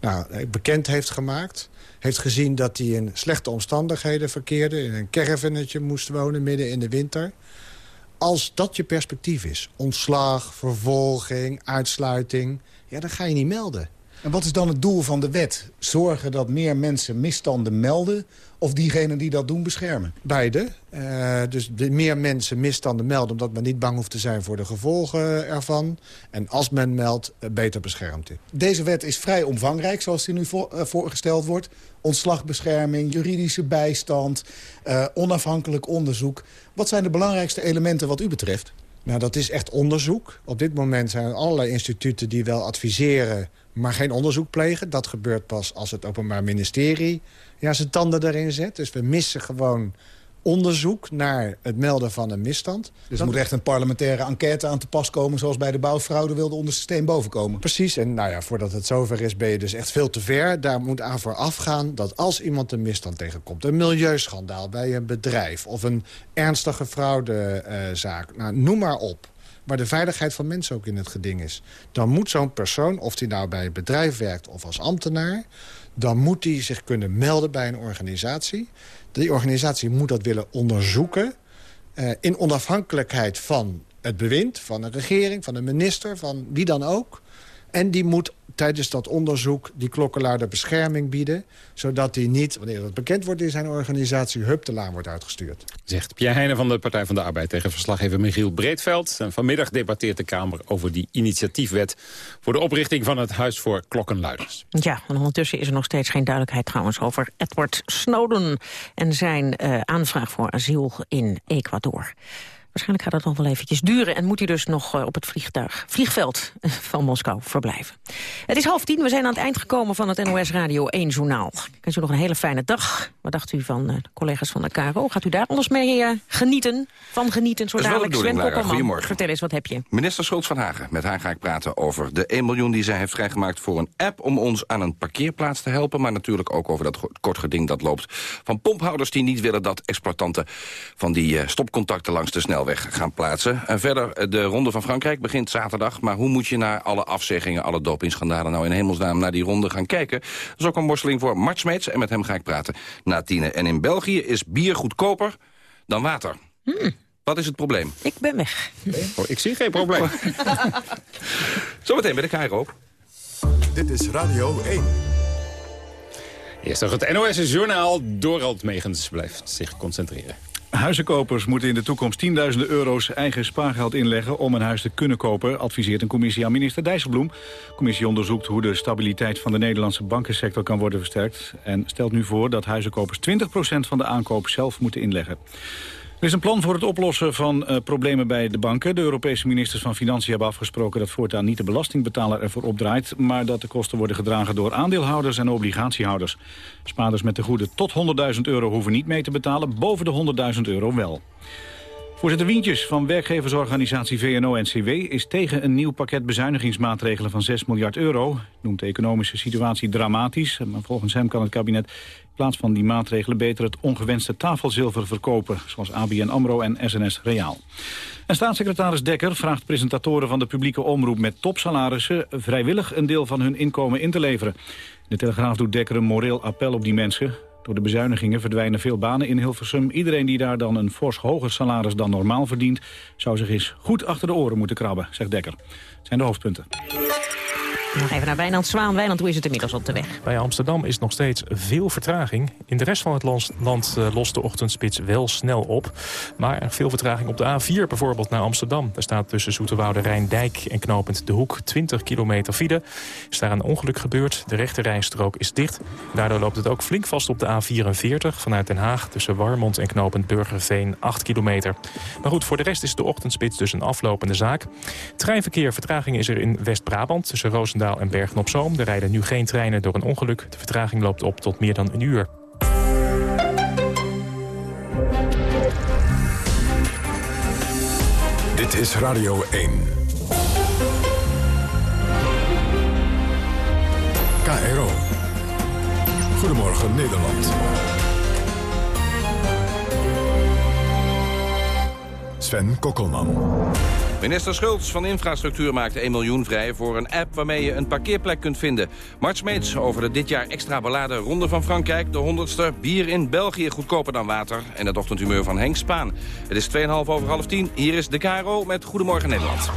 Speaker 22: nou, bekend heeft gemaakt. Heeft gezien dat hij in slechte omstandigheden verkeerde... in een caravannetje moest wonen midden in de winter. Als dat je perspectief is, ontslag, vervolging, uitsluiting... ja, dan ga je niet melden.
Speaker 21: En wat is dan het doel van de wet? Zorgen dat meer mensen misstanden melden of diegenen die dat doen beschermen?
Speaker 22: Beide. Uh, dus de meer mensen misstanden melden... omdat men niet bang hoeft te zijn voor de gevolgen ervan. En als men meldt, uh, beter beschermd.
Speaker 21: Deze wet is vrij omvangrijk, zoals die nu voor, uh, voorgesteld wordt. Ontslagbescherming, juridische bijstand, onafhankelijk onderzoek. Wat zijn de belangrijkste elementen wat u betreft?
Speaker 22: Nou, dat is echt onderzoek. Op dit moment zijn er allerlei instituten die wel adviseren... maar geen onderzoek plegen. Dat gebeurt pas als het Openbaar Ministerie ja, zijn tanden erin zet. Dus we missen gewoon onderzoek naar het melden van een misstand.
Speaker 21: Dus er moet echt een parlementaire enquête aan te pas komen... zoals bij de bouwfraude wilde onder systeem boven komen.
Speaker 22: Precies, en nou ja, voordat het zover is ben je dus echt veel te ver. Daar moet aan vooraf gaan dat als iemand een misstand tegenkomt... een milieuschandaal bij een bedrijf of een ernstige fraudezaak... nou, noem maar op waar de veiligheid van mensen ook in het geding is... dan moet zo'n persoon, of die nou bij een bedrijf werkt of als ambtenaar dan moet die zich kunnen melden bij een organisatie. Die organisatie moet dat willen onderzoeken... Uh, in onafhankelijkheid van het bewind, van een regering, van een minister... van wie dan ook. En die moet tijdens dat onderzoek die klokkenluider bescherming bieden... zodat hij niet, wanneer het bekend wordt in zijn organisatie... hup de laan wordt uitgestuurd.
Speaker 3: Zegt Pierre Heijnen van de Partij van de Arbeid tegen verslaggever Michiel Breedveld. En vanmiddag debatteert de Kamer over die initiatiefwet... voor de oprichting van het Huis voor Klokkenluiders.
Speaker 2: Ja, en ondertussen is er nog steeds geen duidelijkheid trouwens... over Edward Snowden en zijn uh, aanvraag voor asiel in Ecuador. Waarschijnlijk gaat het nog wel eventjes duren... en moet hij dus nog eh, op het vliegtuig, vliegveld van Moskou verblijven. Het is half tien, we zijn aan het eind gekomen van het NOS Radio 1-journaal. Ik wens u nog een hele fijne dag. Wat dacht u van uh, collega's van de KRO? Gaat u daar alles mee uh, genieten, van genieten? Zo dadelijk Sven
Speaker 23: Goedemorgen.
Speaker 2: Vertel eens, wat heb je?
Speaker 23: Minister Schultz van Hagen. Met haar ga ik praten over de 1 miljoen die zij heeft vrijgemaakt... voor een app om ons aan een parkeerplaats te helpen. Maar natuurlijk ook over dat kort geding dat loopt van pomphouders... die niet willen dat exploitanten van die stopcontacten langs de snelweg gaan plaatsen. En verder, de Ronde van Frankrijk begint zaterdag. Maar hoe moet je naar alle afzeggingen, alle dopingschandalen... nou in hemelsnaam naar die ronde gaan kijken? Dat is ook een worsteling voor Mart Smeets. En met hem ga ik praten na tienen. En in België is bier goedkoper dan water.
Speaker 2: Hmm.
Speaker 23: Wat is het probleem?
Speaker 2: Ik ben weg.
Speaker 3: Oh, ik zie geen probleem.
Speaker 23: Zometeen bij de Cairo.
Speaker 24: Dit is Radio 1.
Speaker 3: Eerst nog het NOS-journaal. Dorald Megens blijft zich concentreren.
Speaker 4: Huizenkopers moeten in de toekomst tienduizenden euro's eigen spaargeld inleggen om een huis te kunnen kopen, adviseert een commissie aan minister Dijsselbloem. De commissie onderzoekt hoe de stabiliteit van de Nederlandse bankensector kan worden versterkt en stelt nu voor dat huizenkopers 20% van de aankoop zelf moeten inleggen. Er is een plan voor het oplossen van uh, problemen bij de banken. De Europese ministers van Financiën hebben afgesproken... dat voortaan niet de belastingbetaler ervoor opdraait... maar dat de kosten worden gedragen door aandeelhouders en obligatiehouders. Spaarders met de goede tot 100.000 euro hoeven niet mee te betalen... boven de 100.000 euro wel. Voorzitter Wientjes van werkgeversorganisatie VNO-NCW... is tegen een nieuw pakket bezuinigingsmaatregelen van 6 miljard euro. Noemt de economische situatie dramatisch. Maar volgens hem kan het kabinet in plaats van die maatregelen... beter het ongewenste tafelzilver verkopen... zoals ABN AMRO en SNS Reaal. En staatssecretaris Dekker vraagt presentatoren van de publieke omroep... met topsalarissen vrijwillig een deel van hun inkomen in te leveren. De Telegraaf doet Dekker een moreel appel op die mensen. Door de bezuinigingen verdwijnen veel banen in Hilversum. Iedereen die daar dan een fors hoger salaris dan normaal verdient... zou zich eens goed achter de oren moeten krabben, zegt Dekker. Dat zijn de hoofdpunten.
Speaker 2: Nog even naar Wijnand Zwaan. Wijnand, hoe is het inmiddels op de weg?
Speaker 7: Bij Amsterdam is nog steeds veel vertraging. In de rest van het land uh, lost de ochtendspits wel snel op. Maar veel vertraging op de A4 bijvoorbeeld naar Amsterdam. Daar staat tussen Zoeterwoude Rijndijk en Knopend De Hoek 20 kilometer file. Is daar een ongeluk gebeurd. De rechte rijstrook is dicht. Daardoor loopt het ook flink vast op de A44 vanuit Den Haag... tussen Warmond en Knopend Burgerveen 8 kilometer. Maar goed, voor de rest is de ochtendspits dus een aflopende zaak. Treinverkeer vertraging is er in West-Brabant tussen Roosendaal en Bergen-op-Zoom. Er rijden nu geen treinen door een ongeluk. De vertraging loopt op tot meer dan een uur.
Speaker 24: Dit is Radio 1. KRO. Goedemorgen Nederland. Sven Kokkelman.
Speaker 23: Minister Schultz van Infrastructuur maakt 1 miljoen vrij voor een app waarmee je een parkeerplek kunt vinden. Mart Smeets over de dit jaar extra beladen Ronde van Frankrijk, de honderdste. Bier in België goedkoper dan water. En het ochtendhumeur van Henk Spaan. Het is 2,5 over half 10. Hier is de Caro met Goedemorgen Nederland.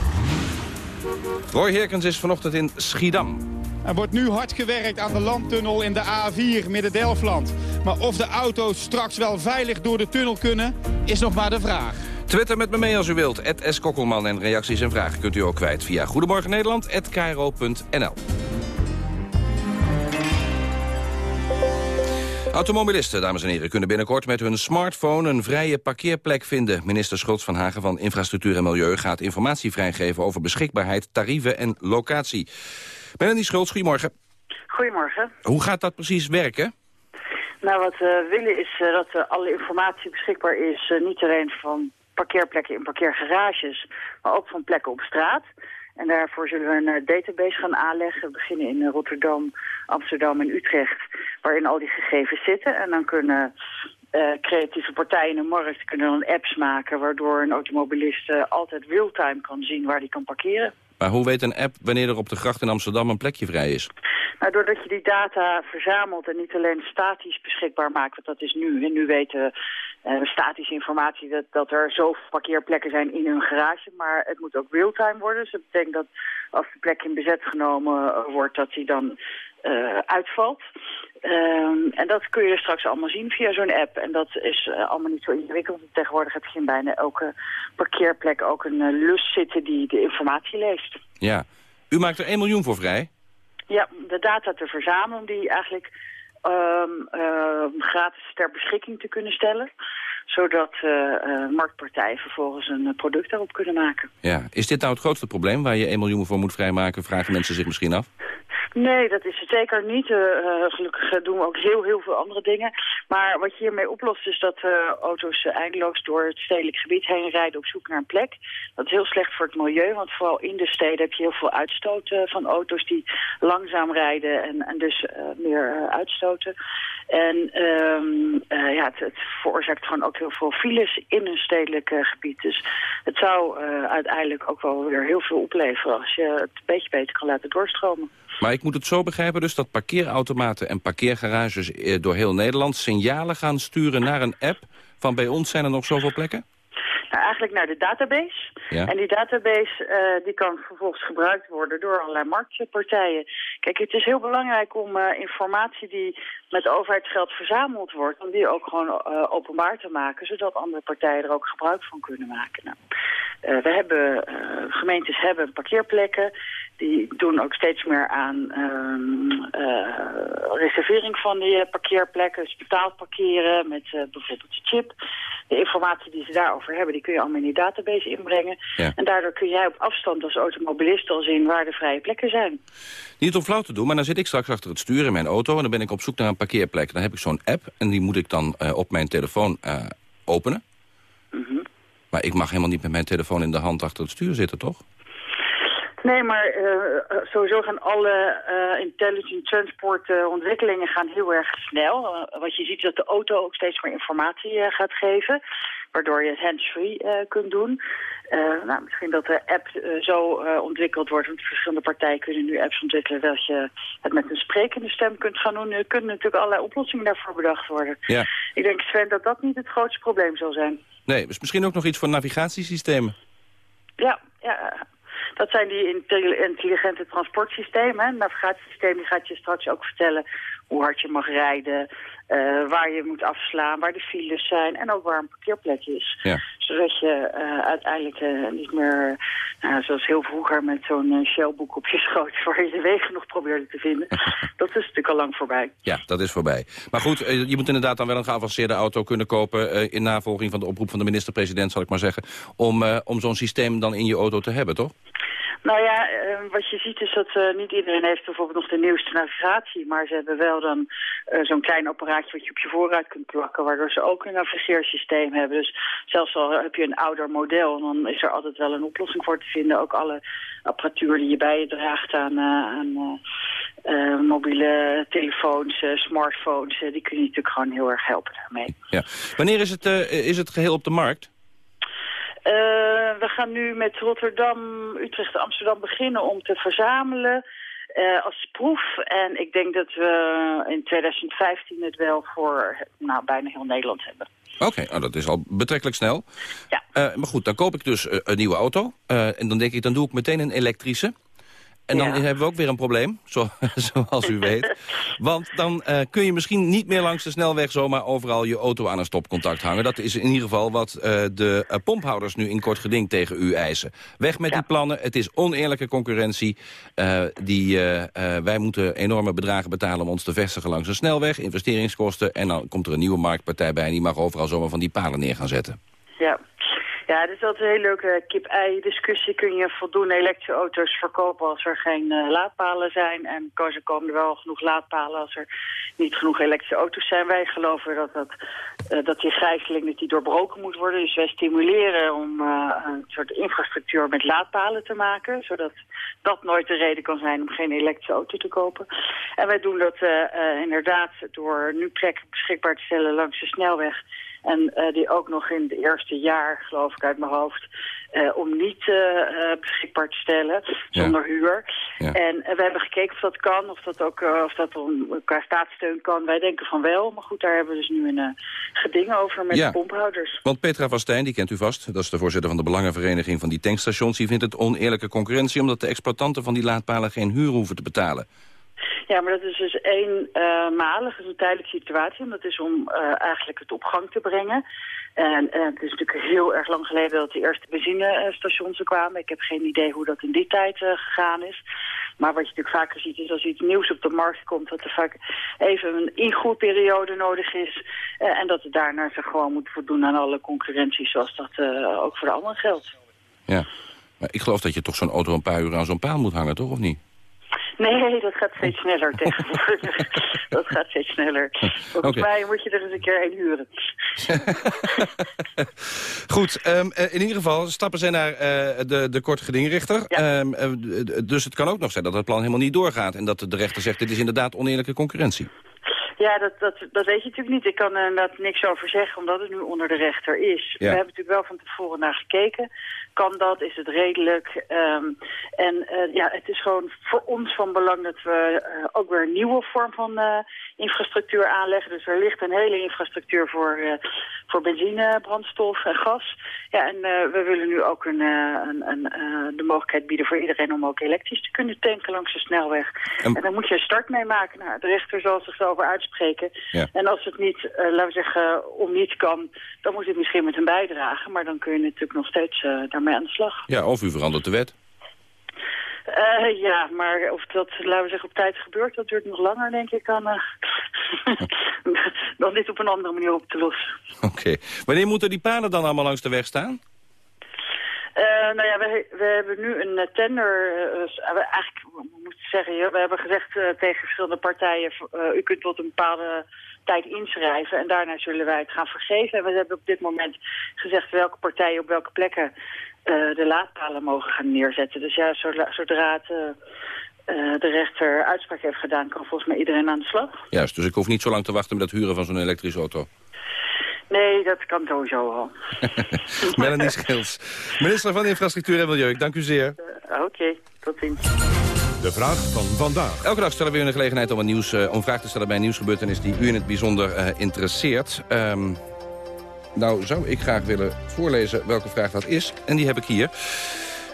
Speaker 23: Roy Herkens is vanochtend in Schiedam.
Speaker 25: Er wordt nu hard gewerkt aan de landtunnel in de A4 Midden-Delfland. Maar of de auto's straks wel veilig door de tunnel kunnen, is nog maar de vraag.
Speaker 23: Twitter met me mee als u wilt. S. Kokkelman en reacties en vragen kunt u ook kwijt via Goedemorgen Nederland Automobilisten, dames en heren, kunnen binnenkort met hun smartphone een vrije parkeerplek vinden. Minister Schultz van Hagen van Infrastructuur en Milieu gaat informatie vrijgeven over beschikbaarheid, tarieven en locatie. Melanie Schultz, goedemorgen.
Speaker 26: Goedemorgen.
Speaker 23: Hoe gaat dat precies werken?
Speaker 26: Nou, wat we willen is uh, dat uh, alle informatie beschikbaar is, uh, niet alleen van parkeerplekken in parkeergarages, maar ook van plekken op straat. En daarvoor zullen we een database gaan aanleggen. We beginnen in Rotterdam, Amsterdam en Utrecht, waarin al die gegevens zitten. En dan kunnen uh, creatieve partijen in de markt kunnen dan apps maken... waardoor een automobilist uh, altijd real-time kan zien waar hij kan parkeren.
Speaker 23: Maar hoe weet een app wanneer er op de gracht in Amsterdam een plekje vrij is?
Speaker 26: Nou, doordat je die data verzamelt en niet alleen statisch beschikbaar maakt, want dat is nu. En nu weten uh, statische informatie dat, dat er zoveel parkeerplekken zijn in hun garage, maar het moet ook real-time worden. Dus dat betekent dat als de plek in bezet genomen wordt, dat die dan uh, uitvalt. Um, en dat kun je straks allemaal zien via zo'n app. En dat is uh, allemaal niet zo ingewikkeld. Tegenwoordig heb je in bijna elke parkeerplek ook een lus zitten die de informatie leest.
Speaker 23: Ja. U maakt er 1 miljoen voor vrij?
Speaker 26: Ja, de data te verzamelen die eigenlijk um, gratis ter beschikking te kunnen stellen. Zodat uh, marktpartijen vervolgens een product daarop kunnen maken.
Speaker 23: Ja. Is dit nou het grootste probleem waar je 1 miljoen voor moet vrijmaken? Vragen mensen zich misschien af?
Speaker 26: Nee, dat is het zeker niet. Uh, gelukkig doen we ook heel, heel veel andere dingen. Maar wat je hiermee oplost is dat uh, auto's eindeloos door het stedelijk gebied heen rijden op zoek naar een plek. Dat is heel slecht voor het milieu, want vooral in de steden heb je heel veel uitstoot van auto's die langzaam rijden en, en dus meer uitstoten. En um, ja, het, het, veroorzaakt gewoon ook heel veel files in een stedelijk gebied. Dus het zou uiteindelijk ook wel weer heel veel opleveren als je het een beetje beter kan laten doorstromen.
Speaker 23: Maar ik moet het zo begrijpen dus dat parkeerautomaten en parkeergarages eh, door heel Nederland signalen gaan sturen naar een app van bij ons zijn er nog zoveel plekken?
Speaker 26: Nou, eigenlijk naar de database. Ja. En die database uh, die kan vervolgens gebruikt worden door allerlei marktpartijen. Kijk, het is heel belangrijk om uh, informatie die met overheidsgeld verzameld wordt... om die ook gewoon uh, openbaar te maken... zodat andere partijen er ook gebruik van kunnen maken. Nou, we hebben, gemeentes hebben parkeerplekken die doen ook steeds meer aan um, uh, reservering van die parkeerplekken, dus betaald parkeren met uh, bijvoorbeeld de chip. De informatie die ze daarover hebben, die kun je allemaal in die database inbrengen. Ja. En daardoor kun jij op afstand als automobilist al zien waar de vrije plekken zijn.
Speaker 23: Niet om flauw te doen, maar dan zit ik straks achter het stuur in mijn auto... en dan ben ik op zoek naar een parkeerplek. Dan heb ik zo'n app en die moet ik dan uh, op mijn telefoon openen. Mm -hmm. Maar ik mag helemaal niet met mijn telefoon in de hand achter het stuur zitten, toch?
Speaker 26: Nee, maar uh, sowieso gaan alle uh, intelligent transport ontwikkelingen gaan heel erg snel. wat je ziet is dat de auto ook steeds meer informatie gaat geven. Waardoor je het hands-free kunt doen. nou, misschien dat de app zo ontwikkeld wordt. Want verschillende partijen kunnen nu apps ontwikkelen... dat je het met een sprekende stem kunt gaan doen. Er kunnen natuurlijk allerlei oplossingen daarvoor bedacht worden. Ja. Ik denk, Sven, dat dat niet het grootste probleem zal zijn.
Speaker 23: Nee, dus misschien ook nog iets voor navigatiesystemen.
Speaker 26: Ja, ja. Dat zijn die intelligente transportsystemen. Een navigatiesysteem die gaat je straks ook vertellen hoe hard je mag rijden, uh, waar je moet afslaan, waar de files zijn en ook waar een parkeerplek is. Ja. Zodat je uh, uiteindelijk uh, niet meer, zoals heel vroeger met zo'n shellboek op je schoot, waar je de wegen nog probeerde te vinden. dat is natuurlijk al lang voorbij.
Speaker 23: Ja, dat is voorbij. Maar goed, je moet inderdaad dan wel een geavanceerde auto kunnen kopen in navolging van de oproep van de minister-president, zal ik maar zeggen, om, om zo'n systeem dan in je auto te hebben, toch?
Speaker 26: Nou ja, uh, wat je ziet is dat uh, niet iedereen heeft bijvoorbeeld nog de nieuwste navigatie. Maar ze hebben wel dan uh, zo'n klein apparaatje wat je op je voorruit kunt plakken. Waardoor ze ook een navigeersysteem hebben. Dus zelfs al heb je een ouder model, dan is er altijd wel een oplossing voor te vinden. Ook alle apparatuur die je bij je draagt aan, aan mobiele telefoons, smartphones. die kun je natuurlijk gewoon heel erg helpen daarmee.
Speaker 23: Ja. Wanneer is het, is het geheel op de markt?
Speaker 26: Uh, we gaan nu met Rotterdam, Utrecht Amsterdam beginnen om te verzamelen uh, als proef. En ik denk dat we in 2015 het wel voor nou, bijna heel Nederland hebben.
Speaker 23: Oké, okay, nou, dat is al betrekkelijk snel. Ja. Uh, maar goed, dan koop ik dus een nieuwe auto. en dan denk ik, dan doe ik meteen een elektrische. En dan hebben we ook weer een probleem, zo, zoals u weet. Want dan uh, kun je misschien niet meer langs de snelweg... zomaar overal je auto aan een stopcontact hangen. Dat is in ieder geval wat uh, de uh, pomphouders nu in kort geding tegen u eisen. Weg met ja. die plannen, het is oneerlijke concurrentie. die, wij moeten enorme bedragen betalen om ons te vestigen langs een snelweg. Investeringskosten. En dan komt er een nieuwe marktpartij bij... en die mag overal zomaar van die palen neer gaan zetten.
Speaker 26: Ja, ja, het is altijd een hele leuke kip-ei-discussie. Kun je voldoende elektrische auto's verkopen als er geen uh, laadpalen zijn? En ze komen er wel genoeg laadpalen als er niet genoeg elektrische auto's zijn. Wij geloven dat, dat, uh, dat die gijzeling dat die doorbroken moet worden. Dus wij stimuleren om uh, een soort infrastructuur met laadpalen te maken. Zodat dat nooit de reden kan zijn om geen elektrische auto te kopen. En wij doen dat inderdaad door nu plekken beschikbaar te stellen langs de snelweg en uh, die ook nog in het eerste jaar, geloof ik uit mijn hoofd, uh, om niet uh, beschikbaar te stellen, zonder ja. huur. Ja. En we hebben gekeken of dat kan, of dat ook of dat om, qua staatssteun kan. Wij denken van wel, maar goed, daar hebben we dus nu een geding over met
Speaker 23: ja.
Speaker 26: de pomphouders.
Speaker 23: Want Petra Vastijn, die kent u vast, dat is de voorzitter van de Belangenvereniging van die tankstations, die vindt het oneerlijke concurrentie omdat de exploitanten van die laadpalen geen huur hoeven te betalen.
Speaker 26: Ja, maar dat is dus eenmalig, uh, is een tijdelijke situatie. En dat is om uh, eigenlijk het op gang te brengen. En uh, het is natuurlijk heel erg lang geleden dat de eerste benzinestations er kwamen. Ik heb geen idee hoe dat in die tijd gegaan is. Maar wat je natuurlijk vaker ziet is als iets nieuws op de markt komt... dat er vaak even een ingroeiperiode nodig is. eh, en dat het daarna zich gewoon moet voldoen aan alle concurrentie... zoals dat eh, ook voor de anderen geldt.
Speaker 23: Ja. Maar ik geloof dat je toch zo'n auto een paar uur aan zo'n paal moet hangen, toch? Of niet?
Speaker 26: Nee, dat gaat steeds sneller tegenwoordig. dat gaat steeds sneller. Volgens mij moet je er eens een keer een huren.
Speaker 23: Goed, ehm, eh, in ieder geval stappen zij naar eh, de, de korte gedingrichter. Ehm, eh, dus het kan ook nog zijn dat het plan helemaal niet doorgaat... en dat de rechter zegt, dit is inderdaad oneerlijke concurrentie.
Speaker 26: Ja, dat, dat, dat weet je natuurlijk niet. Ik kan er inderdaad niks over zeggen, omdat het nu onder de rechter is. We hebben natuurlijk wel van tevoren naar gekeken. Kan dat? Is het redelijk? Ehm, en eh, ja, het is gewoon voor ons van belang dat we eh, ook weer een nieuwe vorm van eh, infrastructuur aanleggen. Dus er ligt een hele infrastructuur voor, voor benzine, brandstof en gas. Ja, en we willen nu ook een, een, een, de mogelijkheid bieden voor iedereen om ook elektrisch te kunnen tanken langs de snelweg. En, daar moet je een start mee maken. Nou, de rechter zal zich over uitspreken.
Speaker 23: Ja.
Speaker 26: En als het niet, eh, laten we zeggen, om niet kan, dan moet het misschien met een bijdrage. Maar dan kun je natuurlijk nog steeds eh, daarmee aan de slag.
Speaker 23: Ja, of u verandert de wet.
Speaker 26: Eh, ja, maar of dat, laten we zeggen, op tijd gebeurt, dat duurt nog langer, denk ik, dan, dan dit op een andere manier op te lossen.
Speaker 23: Oké. Wanneer moeten die paden dan allemaal langs de weg staan?
Speaker 26: Eh, nou ja, we, we hebben nu een eh, tender. eh, we eigenlijk, zeggen, ja, we hebben gezegd tegen verschillende partijen... u kunt tot een bepaalde tijd inschrijven en daarna zullen wij het gaan vergeven. En we hebben op dit moment gezegd welke partijen op welke plekken de laadpalen mogen gaan neerzetten. Dus ja, zodra, de rechter uitspraak heeft gedaan, kan volgens mij iedereen aan de slag.
Speaker 23: Juist, dus ik hoef niet zo lang te wachten met het huren van zo'n elektrische auto.
Speaker 26: Nee, dat kan sowieso al.
Speaker 23: Melanie Schils, minister van Infrastructuur en Milieu. Ik dank u zeer.
Speaker 26: Eh, Oké, tot ziens.
Speaker 1: De vraag van vandaag.
Speaker 23: Elke dag stellen we u een gelegenheid om een, nieuws, eh, om vraag te stellen bij een nieuwsgebeurtenis die u in het bijzonder eh, interesseert. Ehm, nou zou ik graag willen voorlezen welke vraag dat is. En die heb ik hier.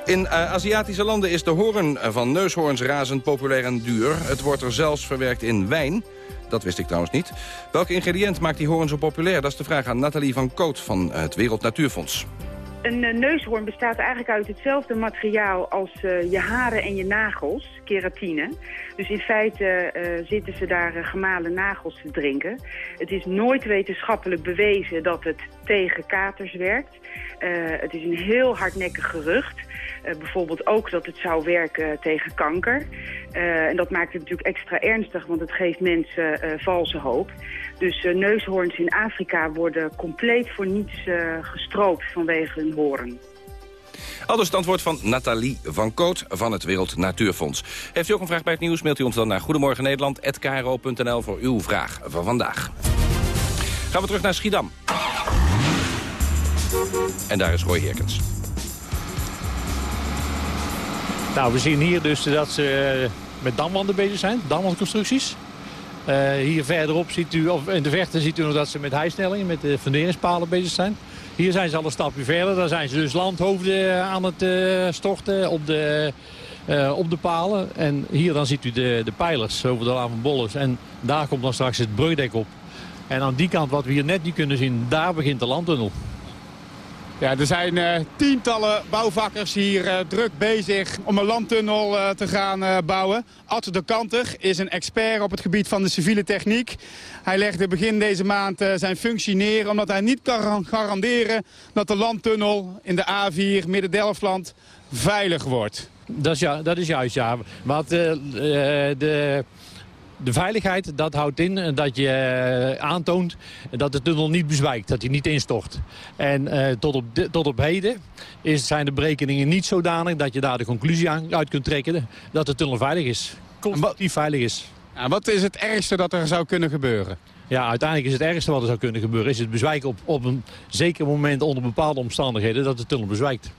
Speaker 23: In eh, Aziatische landen is de hoorn van neushoorns razend populair en duur. Het wordt er zelfs verwerkt in wijn. Dat wist ik trouwens niet. Welk ingrediënt maakt die hoorn zo populair? Dat is de vraag aan Nathalie van Koot van het Wereld Natuurfonds.
Speaker 27: Een eh, neushoorn bestaat eigenlijk uit hetzelfde materiaal als eh, je haren en je nagels, keratine. Dus in feite eh, zitten ze daar eh, gemalen nagels te drinken. Het is nooit wetenschappelijk bewezen dat het tegen katers werkt. Eh, het is een heel hardnekkig gerucht. Eh, bijvoorbeeld ook dat het zou werken tegen kanker. Eh, en dat maakt het natuurlijk extra ernstig, want het geeft mensen valse hoop. Dus neushoorns in Afrika worden compleet voor niets gestroopt vanwege hun hoorn.
Speaker 23: Al dus het antwoord van Nathalie van Koot van het Wereld Natuurfonds. Heeft u ook een vraag bij het nieuws, mailt u ons dan naar goedemorgennederland.kro.nl voor uw vraag van vandaag. Gaan we terug naar Schiedam. En daar is Roy Herkens.
Speaker 28: Nou, we zien hier dus dat ze eh, met damwanden bezig zijn, damwandconstructies. Eh, hier verderop ziet u, of in de verte ziet u nog dat ze met heisnellingen, met de funderingspalen bezig zijn. Hier zijn ze al een stapje verder. Daar zijn ze dus landhoofden aan het eh, storten op de, eh, op de palen. En hier dan ziet u de, de pijlers over de Laan van Bolles. En daar komt dan straks het brugdek op. En aan die kant, wat we hier net niet kunnen zien, daar begint de landtunnel.
Speaker 25: Ja, er zijn eh, tientallen bouwvakkers hier eh, druk bezig om een landtunnel eh, te gaan bouwen. Ad de Kanter is een expert op het gebied van de civiele techniek. Hij legde begin deze maand zijn functie neer omdat hij niet kan garanderen dat de landtunnel in de A4 Midden-Delfland veilig wordt.
Speaker 28: Dat is, ja, dat is juist, ja. Want de, de veiligheid, dat houdt in eh, dat je eh, aantoont dat de tunnel niet bezwijkt, dat hij niet instort. En eh, tot, op tot op heden is, zijn de berekeningen niet zodanig dat je daar de conclusie aan, uit kunt trekken dat de tunnel veilig is. Constructief veilig is.
Speaker 25: Ja, wat is het ergste dat er zou kunnen gebeuren?
Speaker 28: Ja, uiteindelijk is het ergste wat er zou kunnen gebeuren... is het bezwijken op, op een zeker moment onder bepaalde omstandigheden... dat de tunnel bezwijkt.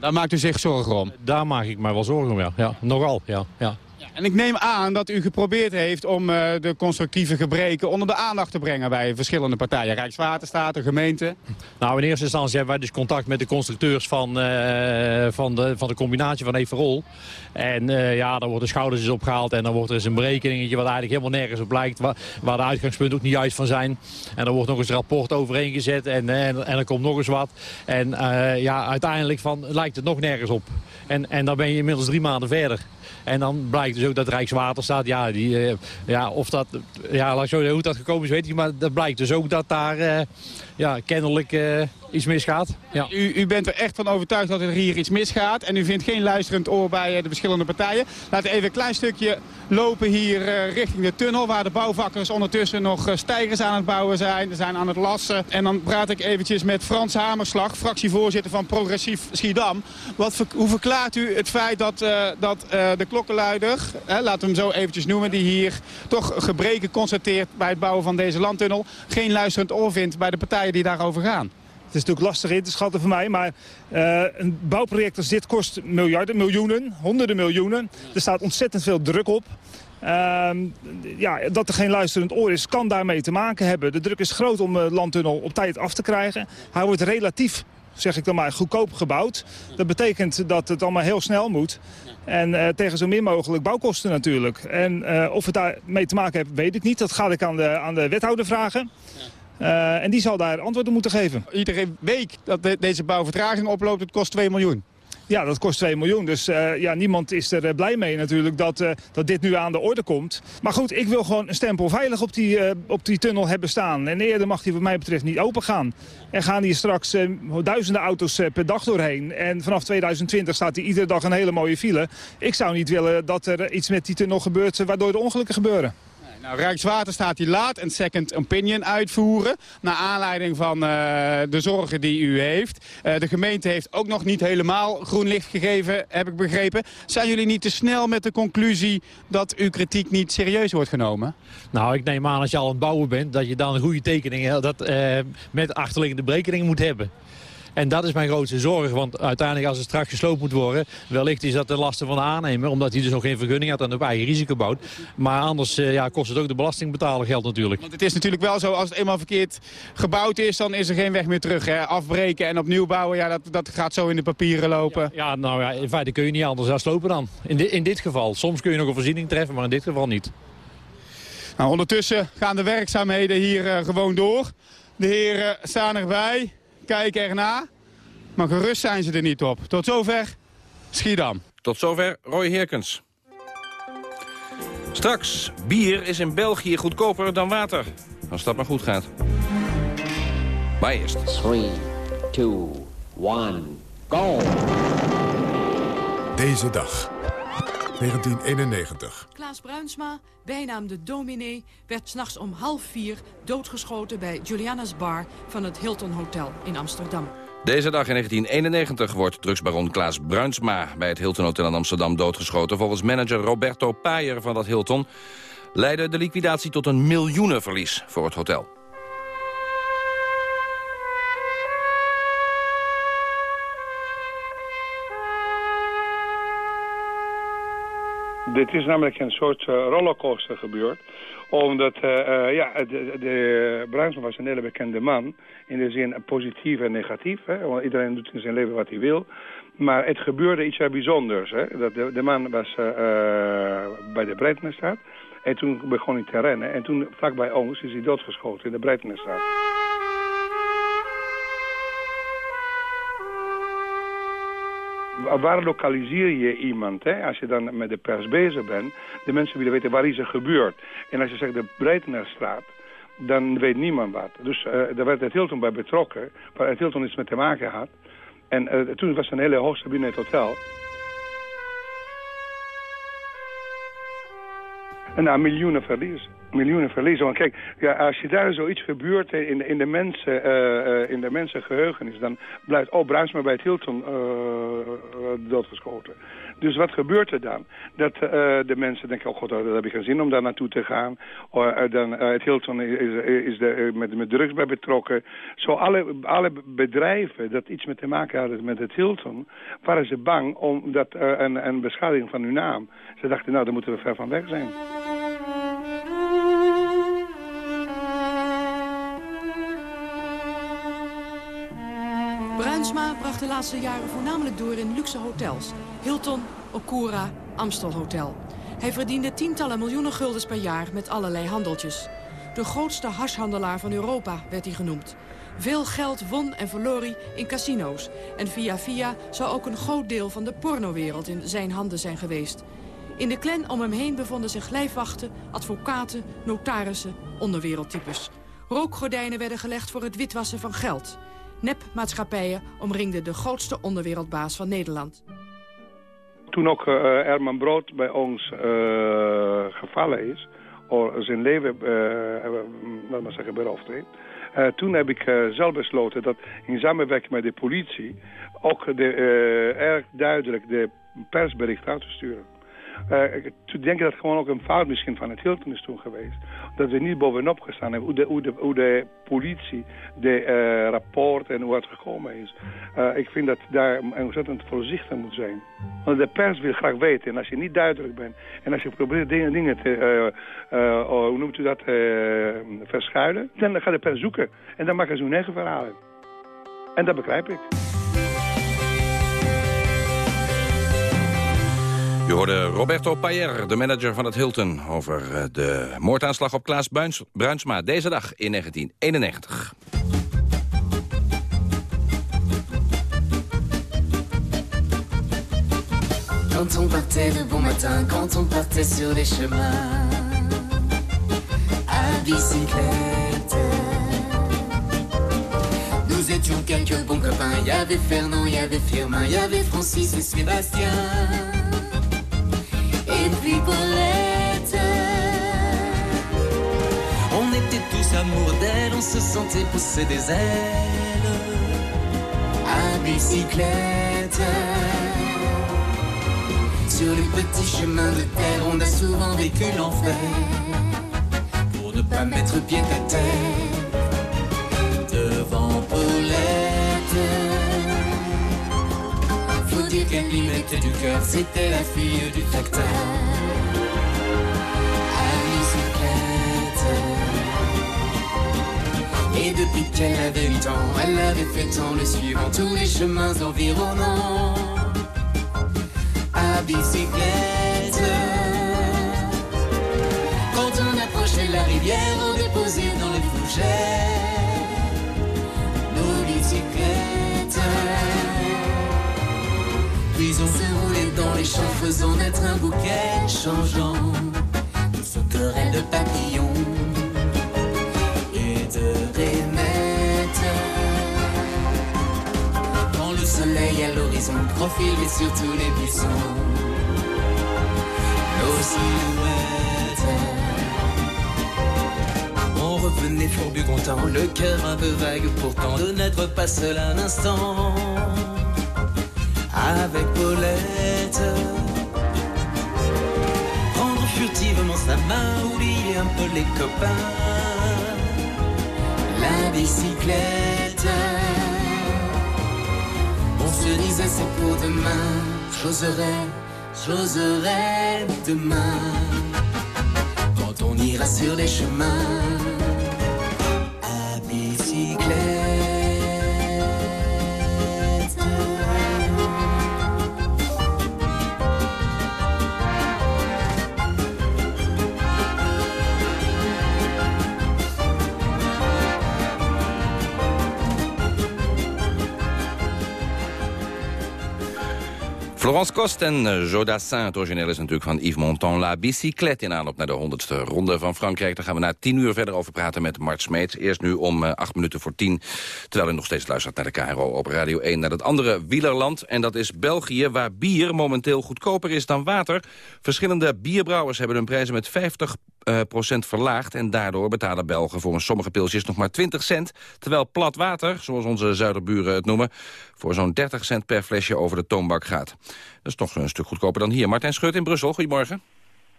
Speaker 25: Daar maakt u zich zorgen om?
Speaker 28: Daar maak ik mij wel zorgen om, ja. ja nogal, ja. ja.
Speaker 25: En ik neem aan dat u geprobeerd heeft om eh, de constructieve gebreken onder de aandacht te brengen bij verschillende partijen. Rijkswaterstaat, de gemeente.
Speaker 28: Nou, in eerste instantie hebben wij dus contact met de constructeurs van, eh, van, de, van de combinatie van Everol. En uh, ja, dan worden schouders eens opgehaald en dan wordt er eens een berekeningetje wat eigenlijk helemaal nergens op lijkt. Waar, de uitgangspunten ook niet juist van zijn. En dan wordt nog eens een rapport overheen gezet en, en, en er komt nog eens wat. En ja, uiteindelijk van, lijkt het nog nergens op. En, en dan ben je inmiddels drie maanden verder. En dan blijkt dus ook dat Rijkswaterstaat, ja, die, uh, ja of dat, ja, zo hoe dat gekomen is, weet ik maar dat blijkt dus ook dat daar, uh, ja, kennelijk uh, iets misgaat. Ja.
Speaker 25: U, u, bent er echt van overtuigd dat er hier iets misgaat en u vindt geen luisterend oor bij de verschillende partijen. Laten we even een klein stukje lopen hier richting de tunnel, waar de bouwvakkers ondertussen nog stijgers aan het bouwen zijn. Ze zijn aan het lassen. En dan praat ik eventjes met Frans Hamerslag, fractievoorzitter van Progressief Schiedam. Wat, hoe verklaart u het feit dat, dat de klokkenluider, hè, laten we hem zo eventjes noemen... die hier toch gebreken constateert bij het bouwen van deze landtunnel... geen luisterend oor vindt bij de partijen die daarover gaan.
Speaker 29: Het is natuurlijk lastig in te schatten voor mij, maar uh, een bouwproject als dit kost miljarden, miljoenen, honderden miljoenen. Er staat ontzettend veel druk op. Uh, ja, dat er geen luisterend oor is, kan daarmee te maken hebben. De druk is groot om de landtunnel op tijd af te krijgen. Hij wordt relatief zeg ik dan maar, goedkoop gebouwd. Dat betekent dat het allemaal heel snel moet. En uh, tegen zo min mogelijk bouwkosten natuurlijk. En of het daarmee te maken heeft, weet ik niet. Dat ga ik aan de, aan de wethouder vragen. Uh, en die zal daar antwoord op moeten geven.
Speaker 25: Iedere week dat de, deze bouwvertraging oploopt, het kost 2 miljoen.
Speaker 29: Ja, dat kost 2 miljoen. Dus uh, ja, niemand is er uh, blij mee natuurlijk dat, uh, dat dit nu aan de orde komt. Maar goed, ik wil gewoon een stempel veilig op die, op die tunnel hebben staan. En eerder mag die wat mij betreft niet open gaan. Er gaan hier straks duizenden auto's per dag doorheen. En vanaf 2020 staat hier iedere dag een hele mooie file. Ik zou niet willen dat er iets met die tunnel gebeurt waardoor de ongelukken gebeuren.
Speaker 25: Nou, Rijkswaterstaat die laat een second opinion uitvoeren. Naar aanleiding van uh, de zorgen die u heeft. Uh, de gemeente heeft ook nog niet helemaal groen licht gegeven, heb ik begrepen. Zijn jullie niet te snel met de conclusie dat uw kritiek niet serieus wordt genomen?
Speaker 28: Nou, ik neem aan als je al aan het bouwen bent... dat je dan een goede tekening dat, uh, met achterliggende berekeningen moet hebben. En dat is mijn grootste zorg, want uiteindelijk als het straks gesloopt moet worden... wellicht is dat de lasten van de aannemer, omdat hij dus nog geen vergunning had en op eigen risico bouwt. Maar anders uh, ja, kost het ook de belastingbetaler geld natuurlijk.
Speaker 25: Want het is natuurlijk wel zo, als het eenmaal verkeerd gebouwd is... dan is er geen weg meer terug. Hè? Afbreken en opnieuw bouwen, ja, dat, dat gaat zo in de papieren lopen.
Speaker 28: Ja, ja nou ja, in feite kun je niet anders dan slopen dan. In, di in dit geval. Soms kun je nog een voorziening treffen, maar in dit geval niet.
Speaker 25: Nou, ondertussen gaan de werkzaamheden hier uh, gewoon door. De heren staan erbij, kijken erna. Maar gerust zijn ze er niet op. Tot zover Schiedam.
Speaker 23: Tot zover Roy Herkens. Straks, bier is in België goedkoper dan water. Als dat maar goed gaat. Maar eerst. 3, 2, 1,
Speaker 1: go! Deze dag. 1991.
Speaker 30: Klaas Bruinsma, bijnaam de dominee, werd s'nachts om half vier doodgeschoten bij Juliana's Bar van het Hilton Hotel in Amsterdam.
Speaker 23: Deze dag in 1991 wordt drugsbaron Klaas Bruinsma... bij het Hilton Hotel in Amsterdam doodgeschoten. Volgens manager Roberto Payer van dat Hilton... leidde de liquidatie tot een miljoenenverlies voor het hotel.
Speaker 31: Dit is namelijk een soort uh, rollercoaster gebeurd omdat uh, ja, de, de was een hele bekende man. In de zin positief en negatief. Hè? Want iedereen doet in zijn leven wat hij wil. Maar het gebeurde iets bijzonders. Hè? Dat de, de man was bij de Breitenstraat. En toen begon hij te rennen. En toen vlakbij ons is hij doodgeschoten in de Breitenstraat. Waar lokaliseer je iemand? Hè? Als je dan met de pers bezig bent, de mensen willen weten waar is er gebeurd. En als je zegt de Breitenstraat, dan weet niemand wat. Dus uh, daar werd het Hilton bij betrokken, waar het Hilton iets mee te maken had. En uh, toen was een hele hoogste binnen het hotel. En nou, miljoenen verlies. Miljoenen verliezen. Want kijk, ja, als je daar zoiets gebeurt in, in, de mensen, uh, in de mensen geheugenis, dan blijft, oh, Bruinsma bij het Hilton uh, doodgeschoten. Dus wat gebeurt er dan? Dat de mensen denken, oh god, dat heb ik geen zin om daar naartoe te gaan. Uh, dan, uh, het Hilton is, is de, met, met drugs bij betrokken. Zo alle, alle bedrijven dat iets met te maken hadden met het Hilton... waren ze bang om dat, een, een beschadiging van hun naam. Ze dachten, nou, daar moeten we ver van weg zijn.
Speaker 29: Bruinsma bracht de laatste jaren voornamelijk door in luxe hotels. Hilton, Okura, Amstel Hotel. Hij verdiende tientallen miljoenen guldens per jaar met allerlei handeltjes. De grootste hashhandelaar van Europa werd hij genoemd. Veel geld won en verloor hij in casino's. En via via zou ook een groot deel van de pornowereld in zijn handen zijn geweest. In de clan om hem heen bevonden zich lijfwachten, advocaten, notarissen, onderwereldtypes. Rookgordijnen werden gelegd voor het witwassen van geld. Nepmaatschappijen omringden de grootste onderwereldbaas van Nederland.
Speaker 31: Toen ook uh, Herman Brood bij ons uh, gevallen is, of zijn leven, uh, laat maar zeggen, beroofd heeft. toen heb ik zelf besloten dat in samenwerking met de politie ook de, erg duidelijk de persbericht uit te sturen. Uh, toen denk ik dat het gewoon ook een fout misschien van het Hilton is toen geweest. Dat we niet bovenop gestaan hebben. Hoe de, hoe de, politie, de uh, rapport en hoe het gekomen is. Uh, ik vind dat daar ontzettend voorzichtig moet zijn. Want de pers wil graag weten. En als je niet duidelijk bent. En als je probeert dingen, dingen te, oh, hoe noemt u dat, verschuilen. Dan gaat de pers zoeken. En dan maken ze hun eigen verhalen. En dat begrijp ik.
Speaker 32: U hoorde Roberto Payer, de manager van het Hilton... over eh, de moordaanslag op Klaas Bruinsma deze dag in 1991. Quand on partait de bon matin, quand on partait sur les chemins à bicyclette. Nous étions quelques bons copains, il y avait Fernand, il y avait Firmin, il y avait Francis et Sébastien. Et puis Paulette. On était tous amoureux d'elle, on se sentait pousser des ailes à bicyclette. Sur les petits chemins de terre, on a souvent vécu l'enfer pour ne pas mettre pied à terre devant Paulette. Qu'elle lui mettait du cœur, c'était la fille du facteur. Et depuis qu'elle avait 8 ans, elle avait fait tant le suivant tous les chemins environnants. À bicyclette. Quand on approchait la rivière, on déposait dans les fougères Se roulait dans les champs, faisant naître un bouquet changeant de sauterelles de papillons et de rainettes. Quand le soleil à l'horizon profilait sur tous les buissons, nos silhouettes. On revenait fourbu content, le cœur un peu vague pourtant de n'être pas seul un instant avec Paulette. Prendre furtivement sa main, oublier un peu les copains. La bicyclette. On se disait c'est pour demain. J'oserais, j'oserais demain. Quand on ira sur les chemins.
Speaker 23: Florence Kost en uh, Jodassin. Het origineel is natuurlijk van Yves Montand. La Bicyclette in aanloop naar de 100ste ronde van Frankrijk. Daar gaan we na tien uur verder over praten met Mart Smeets. Eerst nu om uh, acht minuten voor tien. Terwijl u nog steeds luistert naar de KRO op Radio 1. Naar het andere wielerland. En dat is België, waar bier momenteel goedkoper is dan water. Verschillende bierbrouwers hebben hun prijzen met 50 uh, procent verlaagd. En daardoor betalen Belgen voor een sommige pilsjes nog maar 20 cent. Terwijl plat water, zoals onze zuiderburen het noemen... voor zo'n 30 cent per flesje over de toonbak gaat. Dat is toch een stuk goedkoper dan hier. Martijn Schut in Brussel, goedemorgen.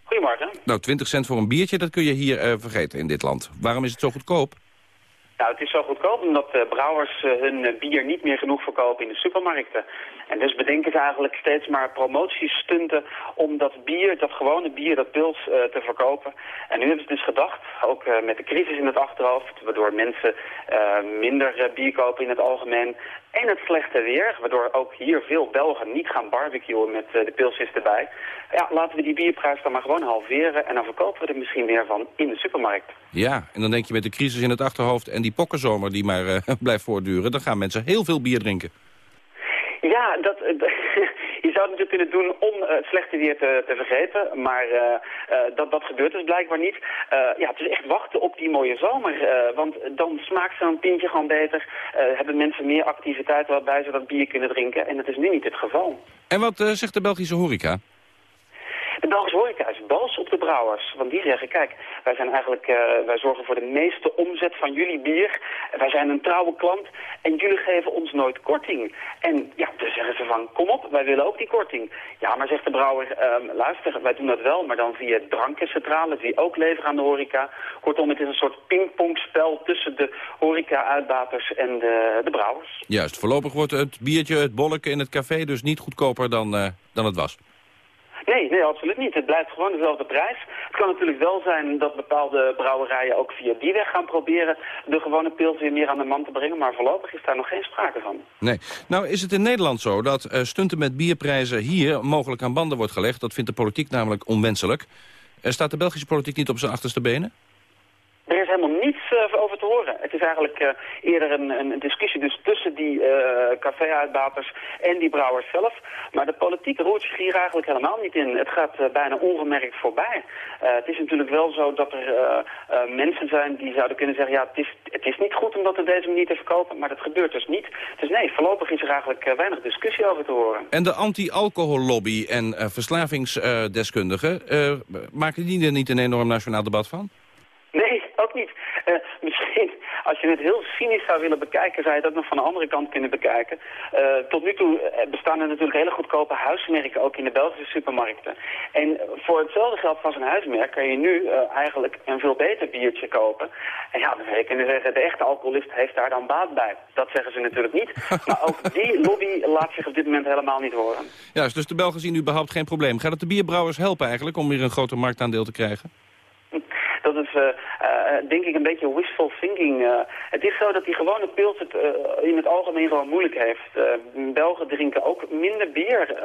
Speaker 33: Goedemorgen.
Speaker 23: Nou, 20 cent voor een biertje, dat kun je hier uh, vergeten in dit land. Waarom is het zo goedkoop?
Speaker 33: Nou, het is zo goedkoop omdat uh, brouwers uh, hun bier niet meer genoeg verkopen in de supermarkten. En dus bedenken ze eigenlijk steeds maar promotiestunten om dat bier, dat gewone bier, dat pils, te verkopen. En nu hebben ze dus gedacht, ook met de crisis in het achterhoofd, waardoor mensen minder bier kopen in het algemeen. En het slechte weer, waardoor ook hier veel Belgen niet gaan barbecuen met de pilsjes erbij. Ja, laten we die bierprijs dan maar gewoon halveren en dan verkopen we er misschien meer van in de supermarkt.
Speaker 23: Ja, en dan denk je met de crisis in het achterhoofd en die pokkenzomer die maar uh, blijft voortduren... dan gaan mensen heel veel bier drinken.
Speaker 33: Ja, dat, je zou het natuurlijk kunnen doen om uh, het slechte weer te, te vergeten. Maar uh, uh, dat, dat gebeurt dus blijkbaar niet. ja, het is echt wachten op die mooie zomer. want dan smaakt zo'n pintje gewoon beter. hebben mensen meer activiteiten waarbij ze dat bier kunnen drinken. En dat is nu niet het geval.
Speaker 23: En wat zegt de Belgische horeca?
Speaker 33: De Belgische is boos op de brouwers. Want die zeggen, kijk, wij zijn eigenlijk, uh, wij zorgen voor de meeste omzet van jullie bier. Wij zijn een trouwe klant en jullie geven ons nooit korting. En ja, dan zeggen ze van, kom op, wij willen ook die korting. Ja, maar zegt de brouwer, uh, luister, wij doen dat wel, maar dan via drankencentrales die ook leveren aan de horeca. Kortom, het is een soort pingpongspel tussen de horeca-uitbaters en de, de brouwers.
Speaker 23: Juist, voorlopig wordt het biertje, het bolletje in het café dus niet goedkoper dan, uh, dan het was.
Speaker 33: Nee, nee, absoluut niet. Het blijft gewoon dezelfde prijs. Het kan natuurlijk wel zijn dat bepaalde brouwerijen ook via die weg gaan proberen de gewone pils weer meer aan de man te brengen. Maar voorlopig is daar nog geen sprake van.
Speaker 23: Nee. Nou is het in Nederland zo dat uh, stunten met bierprijzen hier mogelijk aan banden wordt gelegd. Dat vindt de politiek namelijk onwenselijk. Uh, staat de Belgische politiek niet op zijn achterste benen?
Speaker 33: Er is helemaal niets uh, over te horen. Het is eigenlijk uh, eerder een, een, discussie dus tussen die uh, café-uitbaters en die brouwers zelf. Maar de politiek roert zich hier eigenlijk helemaal niet in. Het gaat bijna ongemerkt voorbij. het is natuurlijk wel zo dat er mensen zijn die zouden kunnen zeggen... ja, het is, het is niet goed om dat op deze manier te verkopen, maar dat gebeurt dus niet. Dus nee, voorlopig is er eigenlijk weinig discussie over te horen.
Speaker 23: En de anti-alcohollobby en verslavingsdeskundigen... maken die er niet een enorm nationaal debat van?
Speaker 33: Nee, ook niet. Uh, misschien, als je het heel cynisch zou willen bekijken, zou je het ook nog van de andere kant kunnen bekijken. Uh, tot nu toe bestaan er natuurlijk hele goedkope huismerken, ook in de Belgische supermarkten. En voor hetzelfde geld van zo'n huismerk kan je nu uh, eigenlijk een veel beter biertje kopen. En ja, dan zou je kunnen zeggen, de echte alcoholist heeft daar dan baat bij. Dat zeggen ze natuurlijk niet. Maar ook die lobby laat zich op dit moment helemaal niet horen.
Speaker 23: Juist, dus de Belgen zien überhaupt geen probleem. Gaat het de bierbrouwers helpen eigenlijk om weer een groter marktaandeel te krijgen?
Speaker 33: Dat is, uh, uh, denk ik, een beetje wishful thinking. Uh, het is zo dat die gewone pils het in het algemeen gewoon moeilijk heeft. Belgen drinken ook minder bier.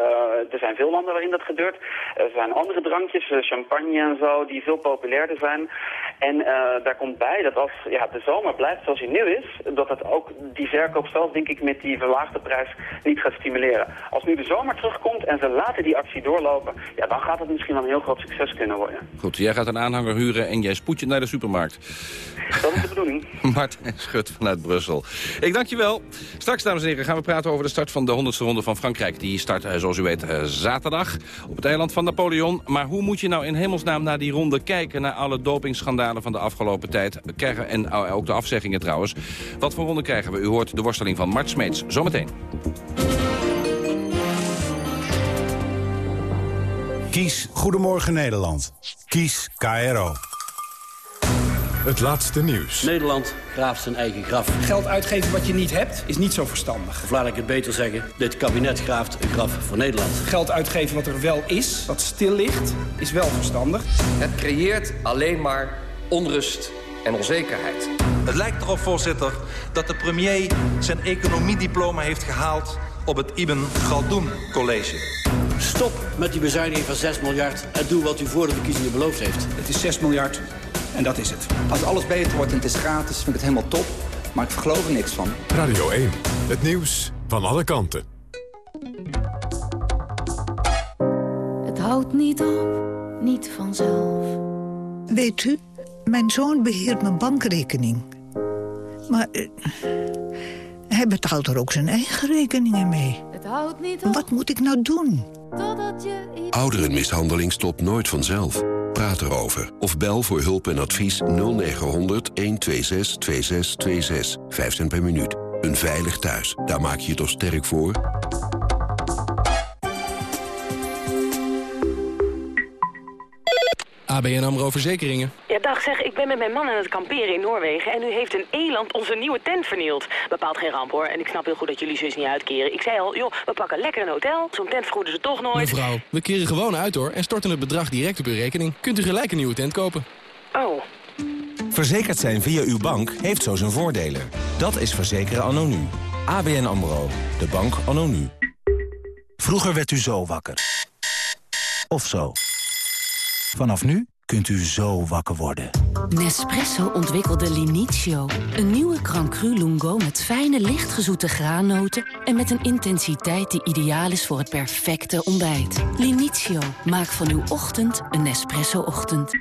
Speaker 33: er zijn veel landen waarin dat gebeurt. Er zijn andere drankjes, champagne en zo, die veel populairder zijn. En daar komt bij dat als ja, de zomer blijft zoals hij nu is, dat het ook die verkoop zelf, denk ik, met die verlaagde prijs niet gaat stimuleren. Als nu de zomer terugkomt en ze laten die actie doorlopen, ja, dan gaat het misschien wel een heel groot succes kunnen worden.
Speaker 23: Goed, jij gaat een aanhanger huren en jij spoedt je naar de supermarkt.
Speaker 33: Dat is de bedoeling.
Speaker 23: Martijn Schut vanuit Brussel. Ik dank je wel. Straks, dames en heren, gaan we praten over de start van de 100ste ronde van Frankrijk. Die start, zoals u weet, zaterdag op het eiland van Napoleon. Maar hoe moet je nou in hemelsnaam naar die ronde kijken... naar alle dopingschandalen van de afgelopen tijd? Krijgen, en ook de afzeggingen trouwens. Wat voor ronde krijgen we? U hoort de worsteling van Mart Smeets. Zometeen.
Speaker 34: Kies Goedemorgen Nederland. Kies KRO.
Speaker 1: Het laatste nieuws.
Speaker 24: Nederland graaft zijn eigen graf.
Speaker 35: Geld uitgeven wat je niet hebt, is niet zo verstandig.
Speaker 24: Of laat ik het beter zeggen, dit kabinet graaft een graf voor Nederland.
Speaker 35: Geld uitgeven wat er wel is, wat stil ligt, is wel verstandig.
Speaker 36: Het creëert alleen maar onrust en onzekerheid.
Speaker 37: Het lijkt erop, voorzitter, dat de premier zijn economiediploma heeft gehaald op het Ibn Galdoen College.
Speaker 24: Stop met die bezuiniging van 6 miljard en doe wat u voor de verkiezingen beloofd heeft.
Speaker 35: Het is 6 miljard en dat is het.
Speaker 38: Als alles beter wordt en het is gratis, vind ik het helemaal top. Maar ik geloof er niks van.
Speaker 1: Radio 1, het nieuws van alle kanten.
Speaker 39: houdt niet op, niet vanzelf.
Speaker 33: Weet u, mijn zoon beheert mijn bankrekening. Maar uh, hij betaalt er ook zijn eigen rekeningen mee.
Speaker 39: Het houdt niet op.
Speaker 33: Wat moet ik nou doen?
Speaker 40: Ouderenmishandeling stopt nooit vanzelf. Of bel voor hulp en advies 0900 126 2626. 5 cent per minuut. Een veilig thuis. Daar maak je je toch sterk voor?
Speaker 41: ABN AMRO Verzekeringen.
Speaker 26: Ja, dag zeg, ik ben met mijn man aan het kamperen in Noorwegen... en nu heeft een eland onze nieuwe tent vernield. Bepaalt geen ramp, hoor. En ik snap heel goed dat jullie zus niet uitkeren. Ik zei al, joh, we pakken lekker een hotel. Zo'n tent vergoeden ze toch nooit.
Speaker 41: Mevrouw, we keren gewoon uit, hoor. En storten het bedrag direct op uw rekening. Kunt u gelijk een nieuwe tent kopen.
Speaker 26: Oh.
Speaker 9: Verzekerd zijn via uw bank heeft zo zijn voordelen. Dat is verzekeren anno nu. ABN AMRO. De bank anno nu.
Speaker 11: Vroeger werd u zo wakker. Of zo. Vanaf nu kunt u zo wakker worden.
Speaker 39: Nespresso ontwikkelde Linizio. Een nieuwe Crancru Lungo met fijne, lichtgezoete graannoten... en met een intensiteit die ideaal is voor het perfecte ontbijt. Linizio, maak van uw ochtend een Nespresso-ochtend.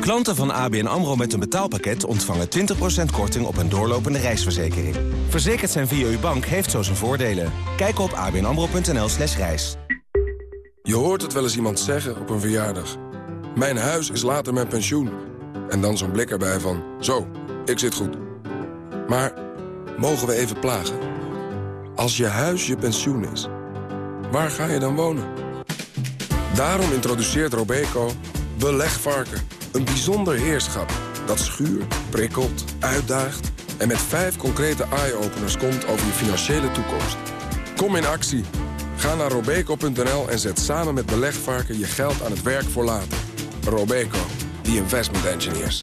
Speaker 9: Klanten van ABN AMRO met een betaalpakket ontvangen 20% korting op een doorlopende reisverzekering. Verzekerd zijn via uw bank heeft zo zijn voordelen. Kijk op abnamro.nl slash reis.
Speaker 42: Je hoort het wel eens iemand zeggen op een verjaardag. Mijn huis is later mijn pensioen. En dan zo'n blik erbij van, zo, ik zit goed. Maar, mogen we even plagen? Als je huis je pensioen is, waar ga je dan wonen? Daarom introduceert Robeco Belegvarken. Een bijzonder heerschap dat schuurt, prikkelt, uitdaagt... en met vijf concrete eye-openers komt over je financiële toekomst. Kom in actie. Ga naar robeco.nl en zet samen met Belegvarken je geld aan het werk voor later. Robeco, the investment engineers.